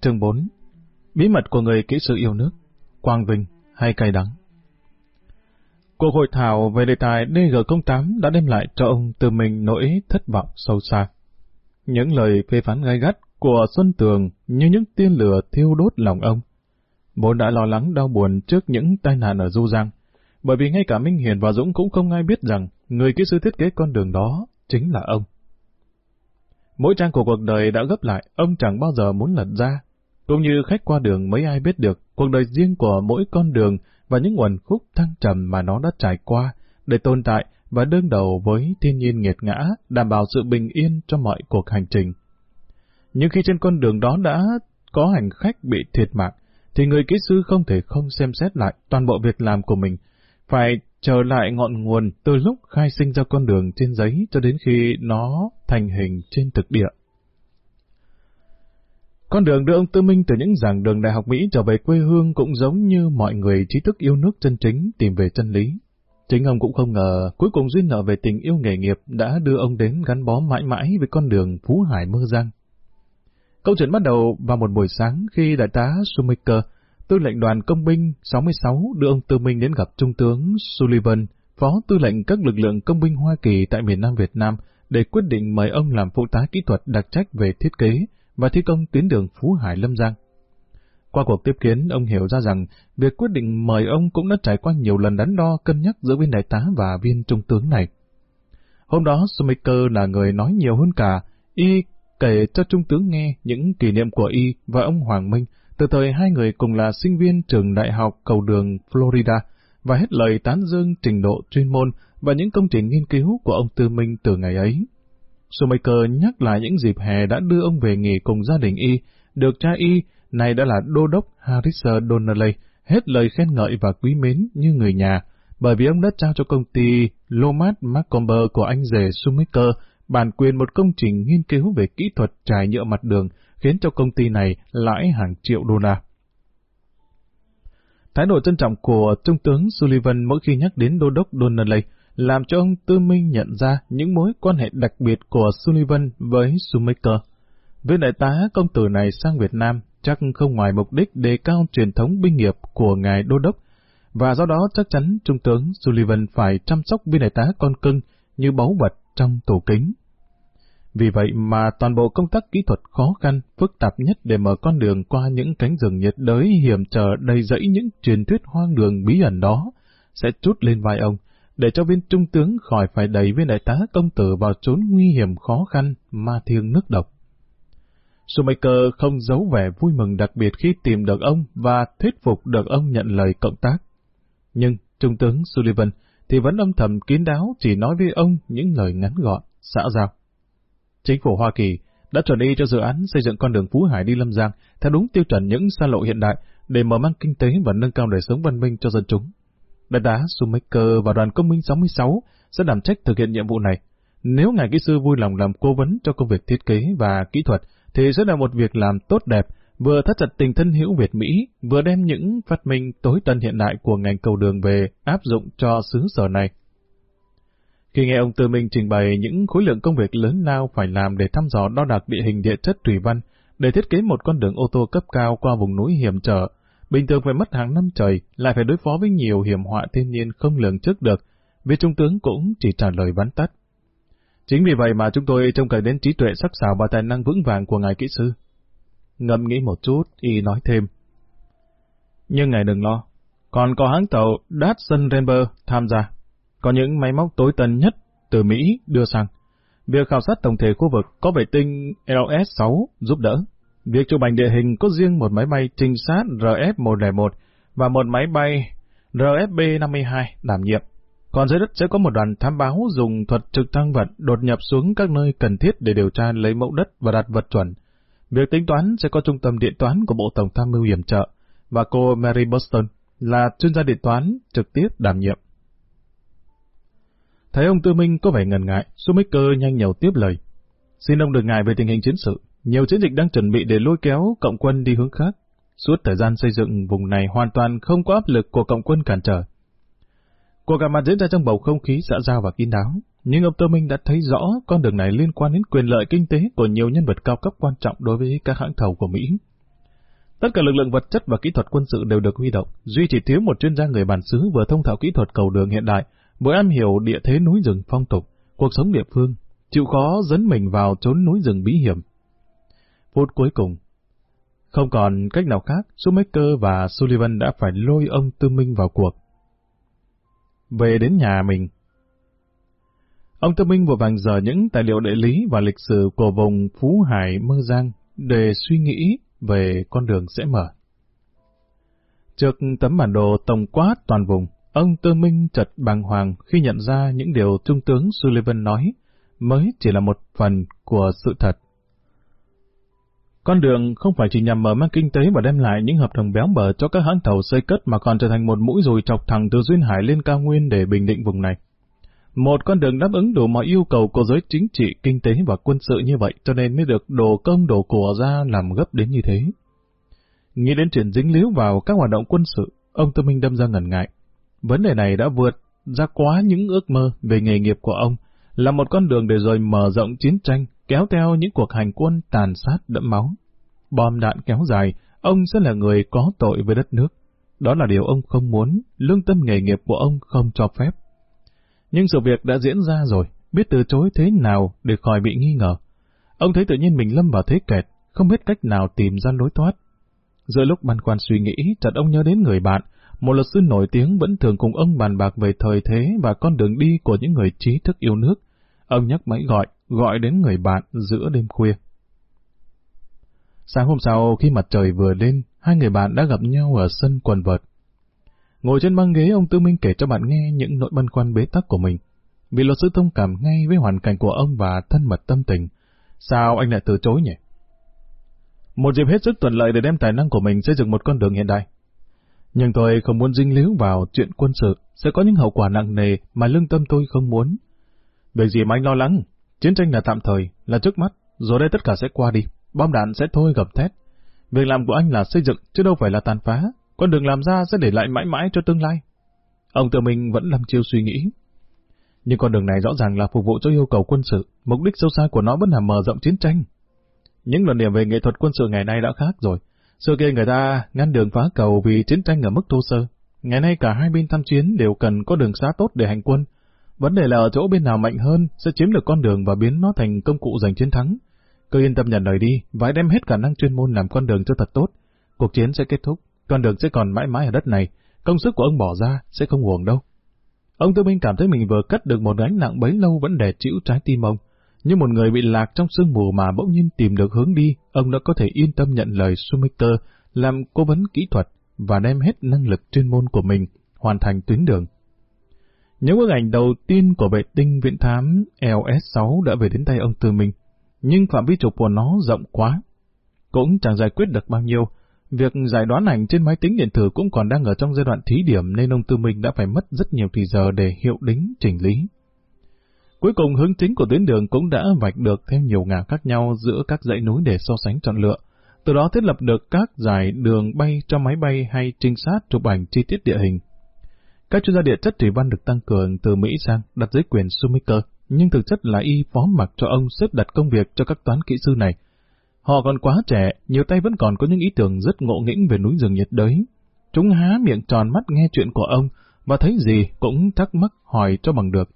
chương 4 Bí mật của người kỹ sư yêu nước Quang Vinh hay cay đắng Cuộc hội thảo về đề tài DG08 đã đem lại cho ông từ mình nỗi thất vọng sâu xa. Những lời phê phán gay gắt của Xuân Tường như những tiên lửa thiêu đốt lòng ông. Vốn đã lo lắng đau buồn trước những tai nạn ở Du Giang, bởi vì ngay cả Minh Hiền và Dũng cũng không ai biết rằng người kỹ sư thiết kế con đường đó chính là ông. Mỗi trang của cuộc đời đã gấp lại, ông chẳng bao giờ muốn lật ra. Cũng như khách qua đường mấy ai biết được cuộc đời riêng của mỗi con đường và những nguồn khúc thăng trầm mà nó đã trải qua để tồn tại và đương đầu với thiên nhiên nghiệt ngã, đảm bảo sự bình yên cho mọi cuộc hành trình. Nhưng khi trên con đường đó đã có hành khách bị thiệt mạng, thì người kỹ sư không thể không xem xét lại toàn bộ việc làm của mình, phải trở lại ngọn nguồn từ lúc khai sinh ra con đường trên giấy cho đến khi nó thành hình trên thực địa. Con đường đưa ông Tư Minh từ những giảng đường đại học Mỹ trở về quê hương cũng giống như mọi người trí thức yêu nước chân chính tìm về chân lý. Chính ông cũng không ngờ cuối cùng duyên nợ về tình yêu nghề nghiệp đã đưa ông đến gắn bó mãi mãi với con đường Phú Hải mơ giang. Câu chuyện bắt đầu vào một buổi sáng khi đại tá Sumiker, tư lệnh đoàn công binh 66 đưa ông Tư Minh đến gặp Trung tướng Sullivan, phó tư lệnh các lực lượng công binh Hoa Kỳ tại miền Nam Việt Nam, để quyết định mời ông làm phụ tá kỹ thuật đặc trách về thiết kế và thi công tuyến đường Phú Hải Lâm Giang. Qua cuộc tiếp kiến, ông hiểu ra rằng việc quyết định mời ông cũng đã trải qua nhiều lần đắn đo cân nhắc giữa viên đại tá và viên trung tướng này. Hôm đó, Sumiker là người nói nhiều hơn cả, y kể cho trung tướng nghe những kỷ niệm của y và ông Hoàng Minh từ thời hai người cùng là sinh viên trường đại học cầu đường Florida và hết lời tán dương trình độ chuyên môn và những công trình nghiên cứu của ông Tư Minh từ ngày ấy. Sumaker nhắc lại những dịp hè đã đưa ông về nghỉ cùng gia đình y, được cha y, này đã là đô đốc Harris Donnelly, hết lời khen ngợi và quý mến như người nhà, bởi vì ông đã trao cho công ty Lomas Macomber của anh rể Sumaker bản quyền một công trình nghiên cứu về kỹ thuật trải nhựa mặt đường, khiến cho công ty này lãi hàng triệu đô la. Thái độ trân trọng của Trung tướng Sullivan mỗi khi nhắc đến đô đốc Donnelly làm cho ông Tư Minh nhận ra những mối quan hệ đặc biệt của Sullivan với Schumacher. Viên đại tá công tử này sang Việt Nam chắc không ngoài mục đích đề cao truyền thống binh nghiệp của ngài đô đốc, và do đó chắc chắn Trung tướng Sullivan phải chăm sóc viên đại tá con cưng như báu vật trong tủ kính. Vì vậy mà toàn bộ công tác kỹ thuật khó khăn, phức tạp nhất để mở con đường qua những cánh rừng nhiệt đới hiểm trở đầy dẫy những truyền thuyết hoang đường bí ẩn đó, sẽ trút lên vai ông, để cho viên trung tướng khỏi phải đẩy viên đại tá công tử vào chốn nguy hiểm khó khăn, ma thiêng nước độc. Shoemaker không giấu vẻ vui mừng đặc biệt khi tìm được ông và thuyết phục được ông nhận lời cộng tác. Nhưng Trung tướng Sullivan thì vẫn âm thầm kín đáo chỉ nói với ông những lời ngắn gọn, xã giao. Chính phủ Hoa Kỳ đã chuẩn y cho dự án xây dựng con đường Phú Hải đi Lâm Giang theo đúng tiêu chuẩn những xa lộ hiện đại để mở mang kinh tế và nâng cao đời sống văn minh cho dân chúng. Đại tá Sumaker và đoàn công minh 66 sẽ đảm trách thực hiện nhiệm vụ này. Nếu ngài kỹ sư vui lòng làm cố vấn cho công việc thiết kế và kỹ thuật, thì sẽ là một việc làm tốt đẹp, vừa thắt chặt tình thân hữu Việt Mỹ, vừa đem những phát minh tối tân hiện đại của ngành cầu đường về áp dụng cho xứ sở này. Khi nghe ông Tư Minh trình bày những khối lượng công việc lớn lao phải làm để thăm dò đo đạc địa hình địa chất thủy văn, để thiết kế một con đường ô tô cấp cao qua vùng núi hiểm trở, bình thường phải mất hàng năm trời, lại phải đối phó với nhiều hiểm họa thiên nhiên không lường trước được, vì trung tướng cũng chỉ trả lời vắn tắt. Chính vì vậy mà chúng tôi trông cậy đến trí tuệ sắc sảo và tài năng vững vàng của ngài kỹ sư. Ngâm nghĩ một chút, y nói thêm. Nhưng ngài đừng lo, còn có hãng tàu Datsun Rainbow tham gia. Có những máy móc tối tân nhất từ Mỹ đưa sang. Việc khảo sát tổng thể khu vực có vệ tinh LS-6 giúp đỡ. Việc chụp ảnh địa hình có riêng một máy bay trinh sát RF-101 và một máy bay RFB-52 đảm nhiệm. Còn dưới đất sẽ có một đoàn thám báo dùng thuật trực thăng vận đột nhập xuống các nơi cần thiết để điều tra lấy mẫu đất và đặt vật chuẩn. Việc tính toán sẽ có trung tâm điện toán của Bộ Tổng tham mưu hiểm trợ và cô Mary Boston là chuyên gia điện toán trực tiếp đảm nhiệm. Thấy ông Tư Minh có vẻ ngần ngại, Sumiker nhanh nhầu tiếp lời. Xin ông đừng ngại về tình hình chiến sự. Nhiều chiến dịch đang chuẩn bị để lôi kéo cộng quân đi hướng khác. Suốt thời gian xây dựng vùng này hoàn toàn không có áp lực của cộng quân cản trở. Cuộc gặp mặt diễn ra trong bầu không khí xã giao và kín đáo, nhưng ông Tô Minh đã thấy rõ con đường này liên quan đến quyền lợi kinh tế của nhiều nhân vật cao cấp quan trọng đối với các hãng thầu của Mỹ. Tất cả lực lượng vật chất và kỹ thuật quân sự đều được huy động, duy chỉ thiếu một chuyên gia người bản xứ vừa thông thạo kỹ thuật cầu đường hiện đại, vừa am hiểu địa thế núi rừng phong tục, cuộc sống địa phương, chịu khó dẫn mình vào trốn núi rừng bí hiểm. Phút cuối cùng, không còn cách nào khác, Schumacher và Sullivan đã phải lôi ông Tư Minh vào cuộc. Về đến nhà mình, ông Tư Minh vừa vàng giờ những tài liệu địa lý và lịch sử của vùng Phú Hải Mơ Giang để suy nghĩ về con đường sẽ mở. Trước tấm bản đồ tổng quát toàn vùng, ông Tư Minh chợt bàng hoàng khi nhận ra những điều Trung tướng Sullivan nói mới chỉ là một phần của sự thật. Con đường không phải chỉ nhằm mở mang kinh tế và đem lại những hợp đồng béo bở cho các hãng tàu xây cất mà còn trở thành một mũi dùi chọc thẳng từ Duyên Hải lên cao nguyên để bình định vùng này. Một con đường đáp ứng đủ mọi yêu cầu của giới chính trị, kinh tế và quân sự như vậy cho nên mới được đổ công đổ của ra làm gấp đến như thế. Nghĩ đến chuyện dính líu vào các hoạt động quân sự, ông Tư Minh đâm ra ngần ngại. Vấn đề này đã vượt ra quá những ước mơ về nghề nghiệp của ông, là một con đường để rồi mở rộng chiến tranh, kéo theo những cuộc hành quân tàn sát đẫm máu. Bom đạn kéo dài, ông sẽ là người có tội với đất nước. Đó là điều ông không muốn, lương tâm nghề nghiệp của ông không cho phép. Nhưng sự việc đã diễn ra rồi, biết từ chối thế nào để khỏi bị nghi ngờ. Ông thấy tự nhiên mình lâm vào thế kẹt, không biết cách nào tìm ra lối thoát. Giữa lúc băn khoăn suy nghĩ, chợt ông nhớ đến người bạn, một luật sư nổi tiếng vẫn thường cùng ông bàn bạc về thời thế và con đường đi của những người trí thức yêu nước. Ông nhắc máy gọi, gọi đến người bạn giữa đêm khuya. Sáng hôm sau, khi mặt trời vừa lên, hai người bạn đã gặp nhau ở sân quần vợt. Ngồi trên băng ghế, ông Tư Minh kể cho bạn nghe những nỗi băn khoăn bế tắc của mình. Vì luật sư thông cảm ngay với hoàn cảnh của ông và thân mật tâm tình. Sao anh lại từ chối nhỉ? Một dịp hết sức thuận lợi để đem tài năng của mình xây dựng một con đường hiện đại. Nhưng tôi không muốn dính líu vào chuyện quân sự, sẽ có những hậu quả nặng nề mà lương tâm tôi không muốn. Về gì mà anh lo lắng? Chiến tranh là tạm thời, là trước mắt, rồi đây tất cả sẽ qua đi, bom đạn sẽ thôi gầm thét. Việc làm của anh là xây dựng, chứ đâu phải là tàn phá, con đường làm ra sẽ để lại mãi mãi cho tương lai. Ông tự mình vẫn làm chiêu suy nghĩ. Nhưng con đường này rõ ràng là phục vụ cho yêu cầu quân sự, mục đích sâu xa của nó vẫn là mở rộng chiến tranh. Những luận điểm về nghệ thuật quân sự ngày nay đã khác rồi. Xưa kia người ta ngăn đường phá cầu vì chiến tranh ở mức thô sơ. Ngày nay cả hai bên tham chiến đều cần có đường xá tốt để hành quân. Vấn đề là ở chỗ bên nào mạnh hơn sẽ chiếm được con đường và biến nó thành công cụ giành chiến thắng. Cứ yên tâm nhận lời đi, vãi đem hết khả năng chuyên môn làm con đường cho thật tốt. Cuộc chiến sẽ kết thúc, con đường sẽ còn mãi mãi ở đất này, công sức của ông bỏ ra sẽ không uổng đâu. Ông Tư Minh cảm thấy mình vừa cất được một gánh nặng bấy lâu vẫn đè chịu trái tim ông. Như một người bị lạc trong sương mù mà bỗng nhiên tìm được hướng đi, ông đã có thể yên tâm nhận lời Schumacher làm cố vấn kỹ thuật và đem hết năng lực chuyên môn của mình hoàn thành tuyến đường. Những bức ảnh đầu tiên của vệ tinh viện thám LS6 đã về đến tay ông Tư Minh, nhưng phạm vi chụp của nó rộng quá. Cũng chẳng giải quyết được bao nhiêu, Việc giải đoán ảnh trên máy tính điện tử cũng còn đang ở trong giai đoạn thí điểm nên ông Tư Minh đã phải mất rất nhiều thời giờ để hiệu đính chỉnh lý. Cuối cùng hướng chính của tuyến đường cũng đã vạch được thêm nhiều ngả khác nhau giữa các dãy núi để so sánh chọn lựa. Từ đó thiết lập được các giải đường bay cho máy bay hay trinh sát chụp ảnh chi tiết địa hình. Các chuyên gia địa chất thủy văn được tăng cường từ Mỹ sang đặt dưới quyền Sumiker, nhưng thực chất là y phó mặc cho ông xếp đặt công việc cho các toán kỹ sư này, Họ còn quá trẻ, nhiều tay vẫn còn có những ý tưởng rất ngộ nghĩnh về núi rừng nhiệt đới. Chúng há miệng tròn mắt nghe chuyện của ông, và thấy gì cũng thắc mắc hỏi cho bằng được.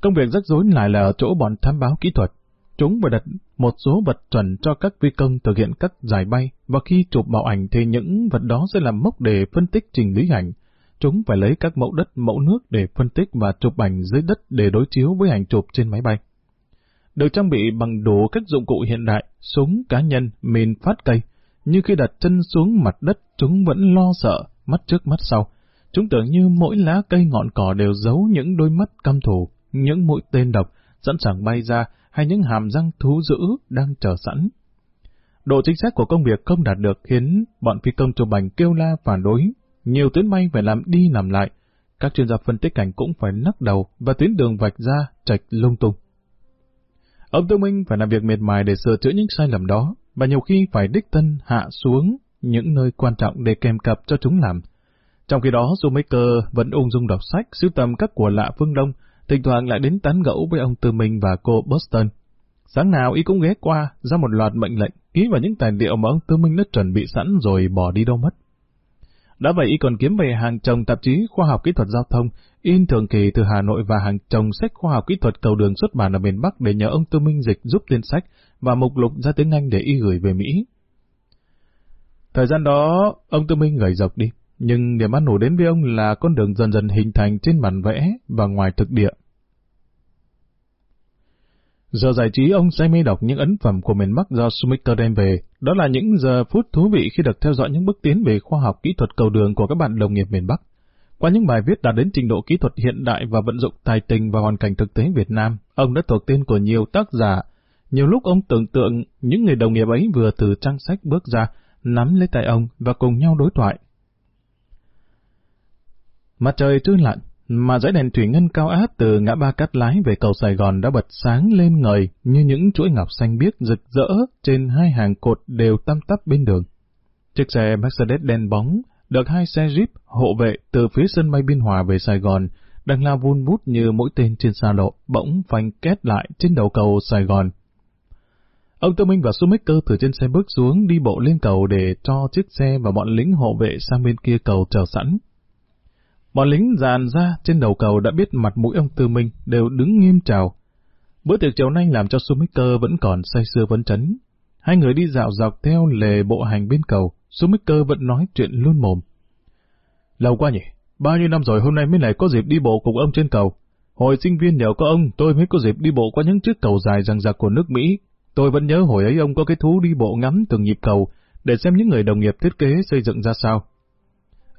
Công việc rắc rối lại là ở chỗ bọn tham báo kỹ thuật. Chúng phải đặt một số vật chuẩn cho các phi công thực hiện các giải bay, và khi chụp bảo ảnh thì những vật đó sẽ làm mốc để phân tích trình lý ảnh. Chúng phải lấy các mẫu đất, mẫu nước để phân tích và chụp ảnh dưới đất để đối chiếu với ảnh chụp trên máy bay được trang bị bằng đủ các dụng cụ hiện đại, súng cá nhân, mìn phát cây. Như khi đặt chân xuống mặt đất, chúng vẫn lo sợ, mắt trước mắt sau. Chúng tưởng như mỗi lá cây ngọn cỏ đều giấu những đôi mắt căm thù, những mũi tên độc, sẵn sàng bay ra, hay những hàm răng thú dữ đang chờ sẵn. Độ chính xác của công việc không đạt được khiến bọn phi công chụp ảnh kêu la phản đối. Nhiều tuyến bay phải làm đi làm lại. Các chuyên gia phân tích cảnh cũng phải nắc đầu và tuyến đường vạch ra chạch lung tung. Ông Tư Minh phải làm việc miệt mài để sửa chữa những sai lầm đó, và nhiều khi phải đích thân hạ xuống những nơi quan trọng để kèm cặp cho chúng làm. Trong khi đó, Shoemaker vẫn ung dung đọc sách, sưu tầm các của lạ phương Đông, thỉnh thoảng lại đến tán gẫu với ông Tư Minh và cô Boston. Sáng nào y cũng ghé qua, ra một loạt mệnh lệnh, ký vào những tài liệu mà ông Tư Minh đã chuẩn bị sẵn rồi bỏ đi đâu mất. Đã vậy y còn kiếm về hàng chồng tạp chí khoa học kỹ thuật giao thông, in thường kỳ từ Hà Nội và hàng chồng sách khoa học kỹ thuật cầu đường xuất bản ở miền Bắc để nhờ ông Tư Minh dịch giúp tên sách và mục lục ra tiếng Anh để y gửi về Mỹ. Thời gian đó, ông Tư Minh gầy dọc đi, nhưng điểm ăn nổi đến với ông là con đường dần dần hình thành trên bản vẽ và ngoài thực địa. Giờ giải trí ông say mê đọc những ấn phẩm của miền Bắc do Sumiker đem về. Đó là những giờ phút thú vị khi được theo dõi những bước tiến về khoa học kỹ thuật cầu đường của các bạn đồng nghiệp miền Bắc. Qua những bài viết đạt đến trình độ kỹ thuật hiện đại và vận dụng tài tình vào hoàn cảnh thực tế Việt Nam, ông đã thuộc tên của nhiều tác giả. Nhiều lúc ông tưởng tượng những người đồng nghiệp ấy vừa từ trang sách bước ra, nắm lấy tay ông và cùng nhau đối thoại. Mặt trời trưa lạnh mà dãy đèn thủy ngân cao áp từ ngã ba cát lái về cầu Sài Gòn đã bật sáng lên ngời như những chuỗi ngọc xanh biếc rực rỡ trên hai hàng cột đều tăm tắp bên đường. Chiếc xe Mercedes đen bóng được hai xe Jeep hộ vệ từ phía sân bay Biên Hòa về Sài Gòn đang lao vun bút như mũi tên trên xa lộ, bỗng phanh két lại trên đầu cầu Sài Gòn. Ông Tô Minh và Sumiker từ trên xe bước xuống đi bộ lên cầu để cho chiếc xe và bọn lính hộ vệ sang bên kia cầu chờ sẵn. Bọn lính dàn ra trên đầu cầu đã biết mặt mũi ông Tư Minh đều đứng nghiêm chào. Bữa tiệc chiều nay làm cho Sumiker vẫn còn say sưa vấn chấn. Hai người đi dạo dọc theo lề bộ hành bên cầu, Sumiker vẫn nói chuyện luôn mồm. Lâu quá nhỉ, bao nhiêu năm rồi hôm nay mới lại có dịp đi bộ cùng ông trên cầu. Hồi sinh viên nhờ có ông, tôi mới có dịp đi bộ qua những chiếc cầu dài răng rạc của nước Mỹ. Tôi vẫn nhớ hồi ấy ông có cái thú đi bộ ngắm từng nhịp cầu, để xem những người đồng nghiệp thiết kế xây dựng ra sao.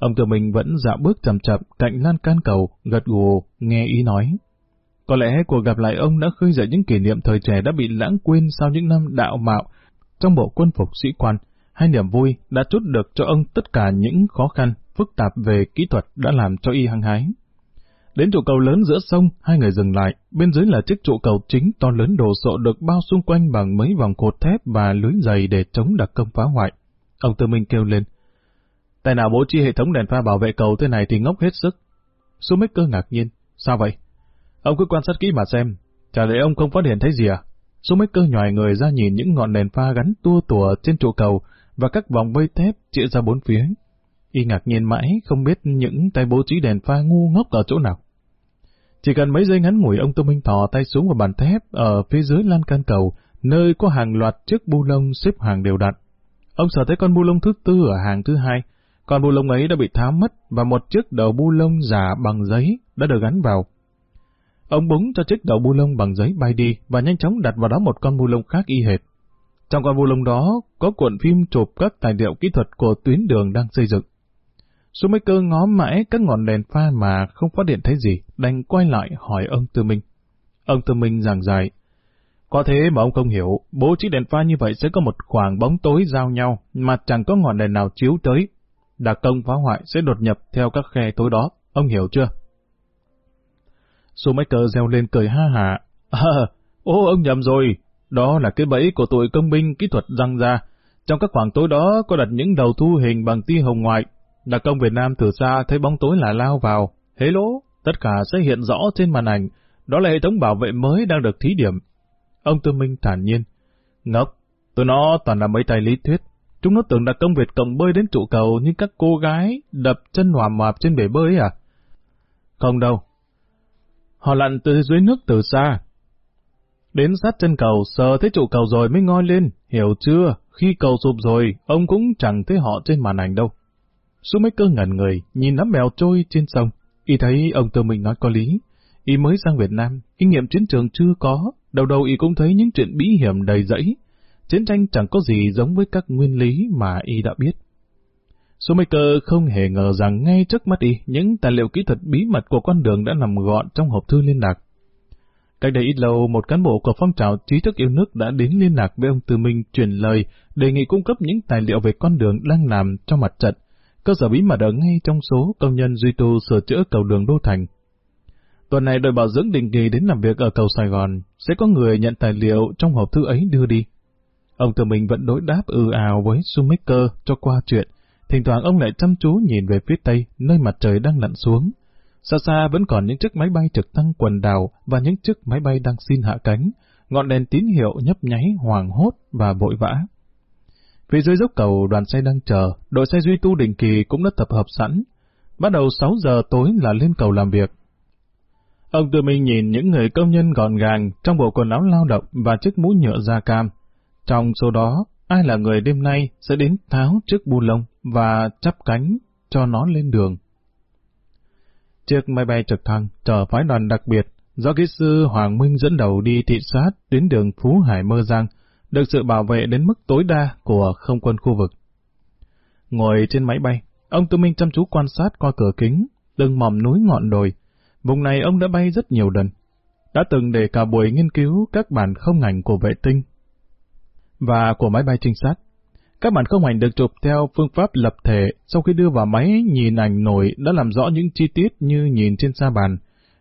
Ông tự mình vẫn dạo bước chậm chậm cạnh lan can cầu, gật gù, nghe ý nói. Có lẽ cuộc gặp lại ông đã khơi dậy những kỷ niệm thời trẻ đã bị lãng quên sau những năm đạo mạo trong bộ quân phục sĩ quan, hay niềm vui đã chút được cho ông tất cả những khó khăn, phức tạp về kỹ thuật đã làm cho y hăng hái. Đến trụ cầu lớn giữa sông, hai người dừng lại, bên dưới là chiếc trụ cầu chính to lớn đồ sộ được bao xung quanh bằng mấy vòng cột thép và lưới dày để chống đặc công phá hoại. Ông Tư Minh kêu lên, Tại nào bố trí hệ thống đèn pha bảo vệ cầu thế này thì ngốc hết sức. Sumiker ngạc nhiên. Sao vậy? Ông cứ quan sát kỹ mà xem. Chả lẽ ông không phát hiện thấy gì à? cơ nhòi người ra nhìn những ngọn đèn pha gắn tua tủa trên trụ cầu và các vòng vây thép chĩa ra bốn phía. Y ngạc nhiên mãi không biết những tay bố trí đèn pha ngu ngốc ở chỗ nào. Chỉ cần mấy giây ngắn ngủi ông Tô Minh thò tay xuống vào bàn thép ở phía dưới lan can cầu, nơi có hàng loạt chiếc bu lông xếp hàng đều đặn. Ông sợ thấy con bu lông thứ tư ở hàng thứ hai, con bu lông ấy đã bị tháo mất và một chiếc đầu bu lông giả bằng giấy đã được gắn vào. Ông búng cho chiếc đầu bu lông bằng giấy bay đi và nhanh chóng đặt vào đó một con bu lông khác y hệt. Trong con bu lông đó có cuộn phim chụp các tài liệu kỹ thuật của tuyến đường đang xây dựng. Shoemaker ngó mãi các ngọn đèn pha mà không phát hiện thấy gì, đành quay lại hỏi ông Tư Minh. Ông Tư Minh giảng giải, có thế mà ông không hiểu, bố trí đèn pha như vậy sẽ có một khoảng bóng tối giao nhau mà chẳng có ngọn đèn nào chiếu tới, đặc công phá hoại sẽ đột nhập theo các khe tối đó, ông hiểu chưa? Shoemaker reo lên cười ha hả. À, ô ông nhầm rồi, đó là cái bẫy của tụi công binh kỹ thuật răng ra. Trong các khoảng tối đó có đặt những đầu thu hình bằng tia hồng ngoại. Đặc công Việt Nam từ xa thấy bóng tối là lao vào. Hế lỗ, tất cả sẽ hiện rõ trên màn ảnh. Đó là hệ thống bảo vệ mới đang được thí điểm. Ông Tư Minh thản nhiên. Ngốc, tụi nó toàn là mấy tay lý thuyết. Chúng nó tưởng là công việc Cộng bơi đến trụ cầu như các cô gái đập chân hòa mạp trên bể bơi à? Không đâu. Họ lặn từ dưới nước từ xa. Đến sát chân cầu, sờ thấy trụ cầu rồi mới ngoi lên, hiểu chưa? Khi cầu sụp rồi, ông cũng chẳng thấy họ trên màn ảnh đâu. Số mấy cơ ngẩn người, nhìn nắm bèo trôi trên sông. Y thấy ông Tư mình nói có lý. Y mới sang Việt Nam, kinh nghiệm chiến trường chưa có, đầu đầu y cũng thấy những chuyện bí hiểm đầy rẫy, chiến tranh chẳng có gì giống với các nguyên lý mà y đã biết. Shoemaker không hề ngờ rằng ngay trước mắt y, những tài liệu kỹ thuật bí mật của con đường đã nằm gọn trong hộp thư liên lạc. Cách đây ít lâu, một cán bộ của phong trào trí thức yêu nước đã đến liên lạc với ông Tư Minh truyền lời đề nghị cung cấp những tài liệu về con đường đang làm cho mặt trận, cơ sở bí mật ở ngay trong số công nhân duy tu sửa chữa cầu đường Đô Thành. Tuần này đội bảo dưỡng định kỳ đến làm việc ở cầu Sài Gòn, sẽ có người nhận tài liệu trong hộp thư ấy đưa đi. Ông tự mình vẫn đối đáp ư ào với Sumiker cho qua chuyện. Thỉnh thoảng ông lại chăm chú nhìn về phía tây, nơi mặt trời đang lặn xuống. Xa xa vẫn còn những chiếc máy bay trực tăng quần đảo và những chiếc máy bay đang xin hạ cánh, ngọn đèn tín hiệu nhấp nháy hoàng hốt và vội vã. Phía dưới dốc cầu đoàn xe đang chờ, đội xe duy tu định kỳ cũng đã tập hợp sẵn. Bắt đầu 6 giờ tối là lên cầu làm việc. Ông tự mình nhìn những người công nhân gọn gàng trong bộ quần áo lao động và chiếc mũ nhựa da cam. Trong số đó, ai là người đêm nay sẽ đến tháo chiếc bu lông và chắp cánh cho nó lên đường. Chiếc máy bay trực thăng chở phái đoàn đặc biệt do kỹ sư Hoàng Minh dẫn đầu đi thị sát đến đường Phú Hải Mơ Giang, được sự bảo vệ đến mức tối đa của không quân khu vực. Ngồi trên máy bay, ông Tư Minh chăm chú quan sát qua cửa kính, từng mỏm núi ngọn đồi. Vùng này ông đã bay rất nhiều lần. Đã từng để cả buổi nghiên cứu các bản không ảnh của vệ tinh và của máy bay trinh sát. Các bản không ảnh được chụp theo phương pháp lập thể, sau khi đưa vào máy nhìn ảnh nổi đã làm rõ những chi tiết như nhìn trên sa bàn.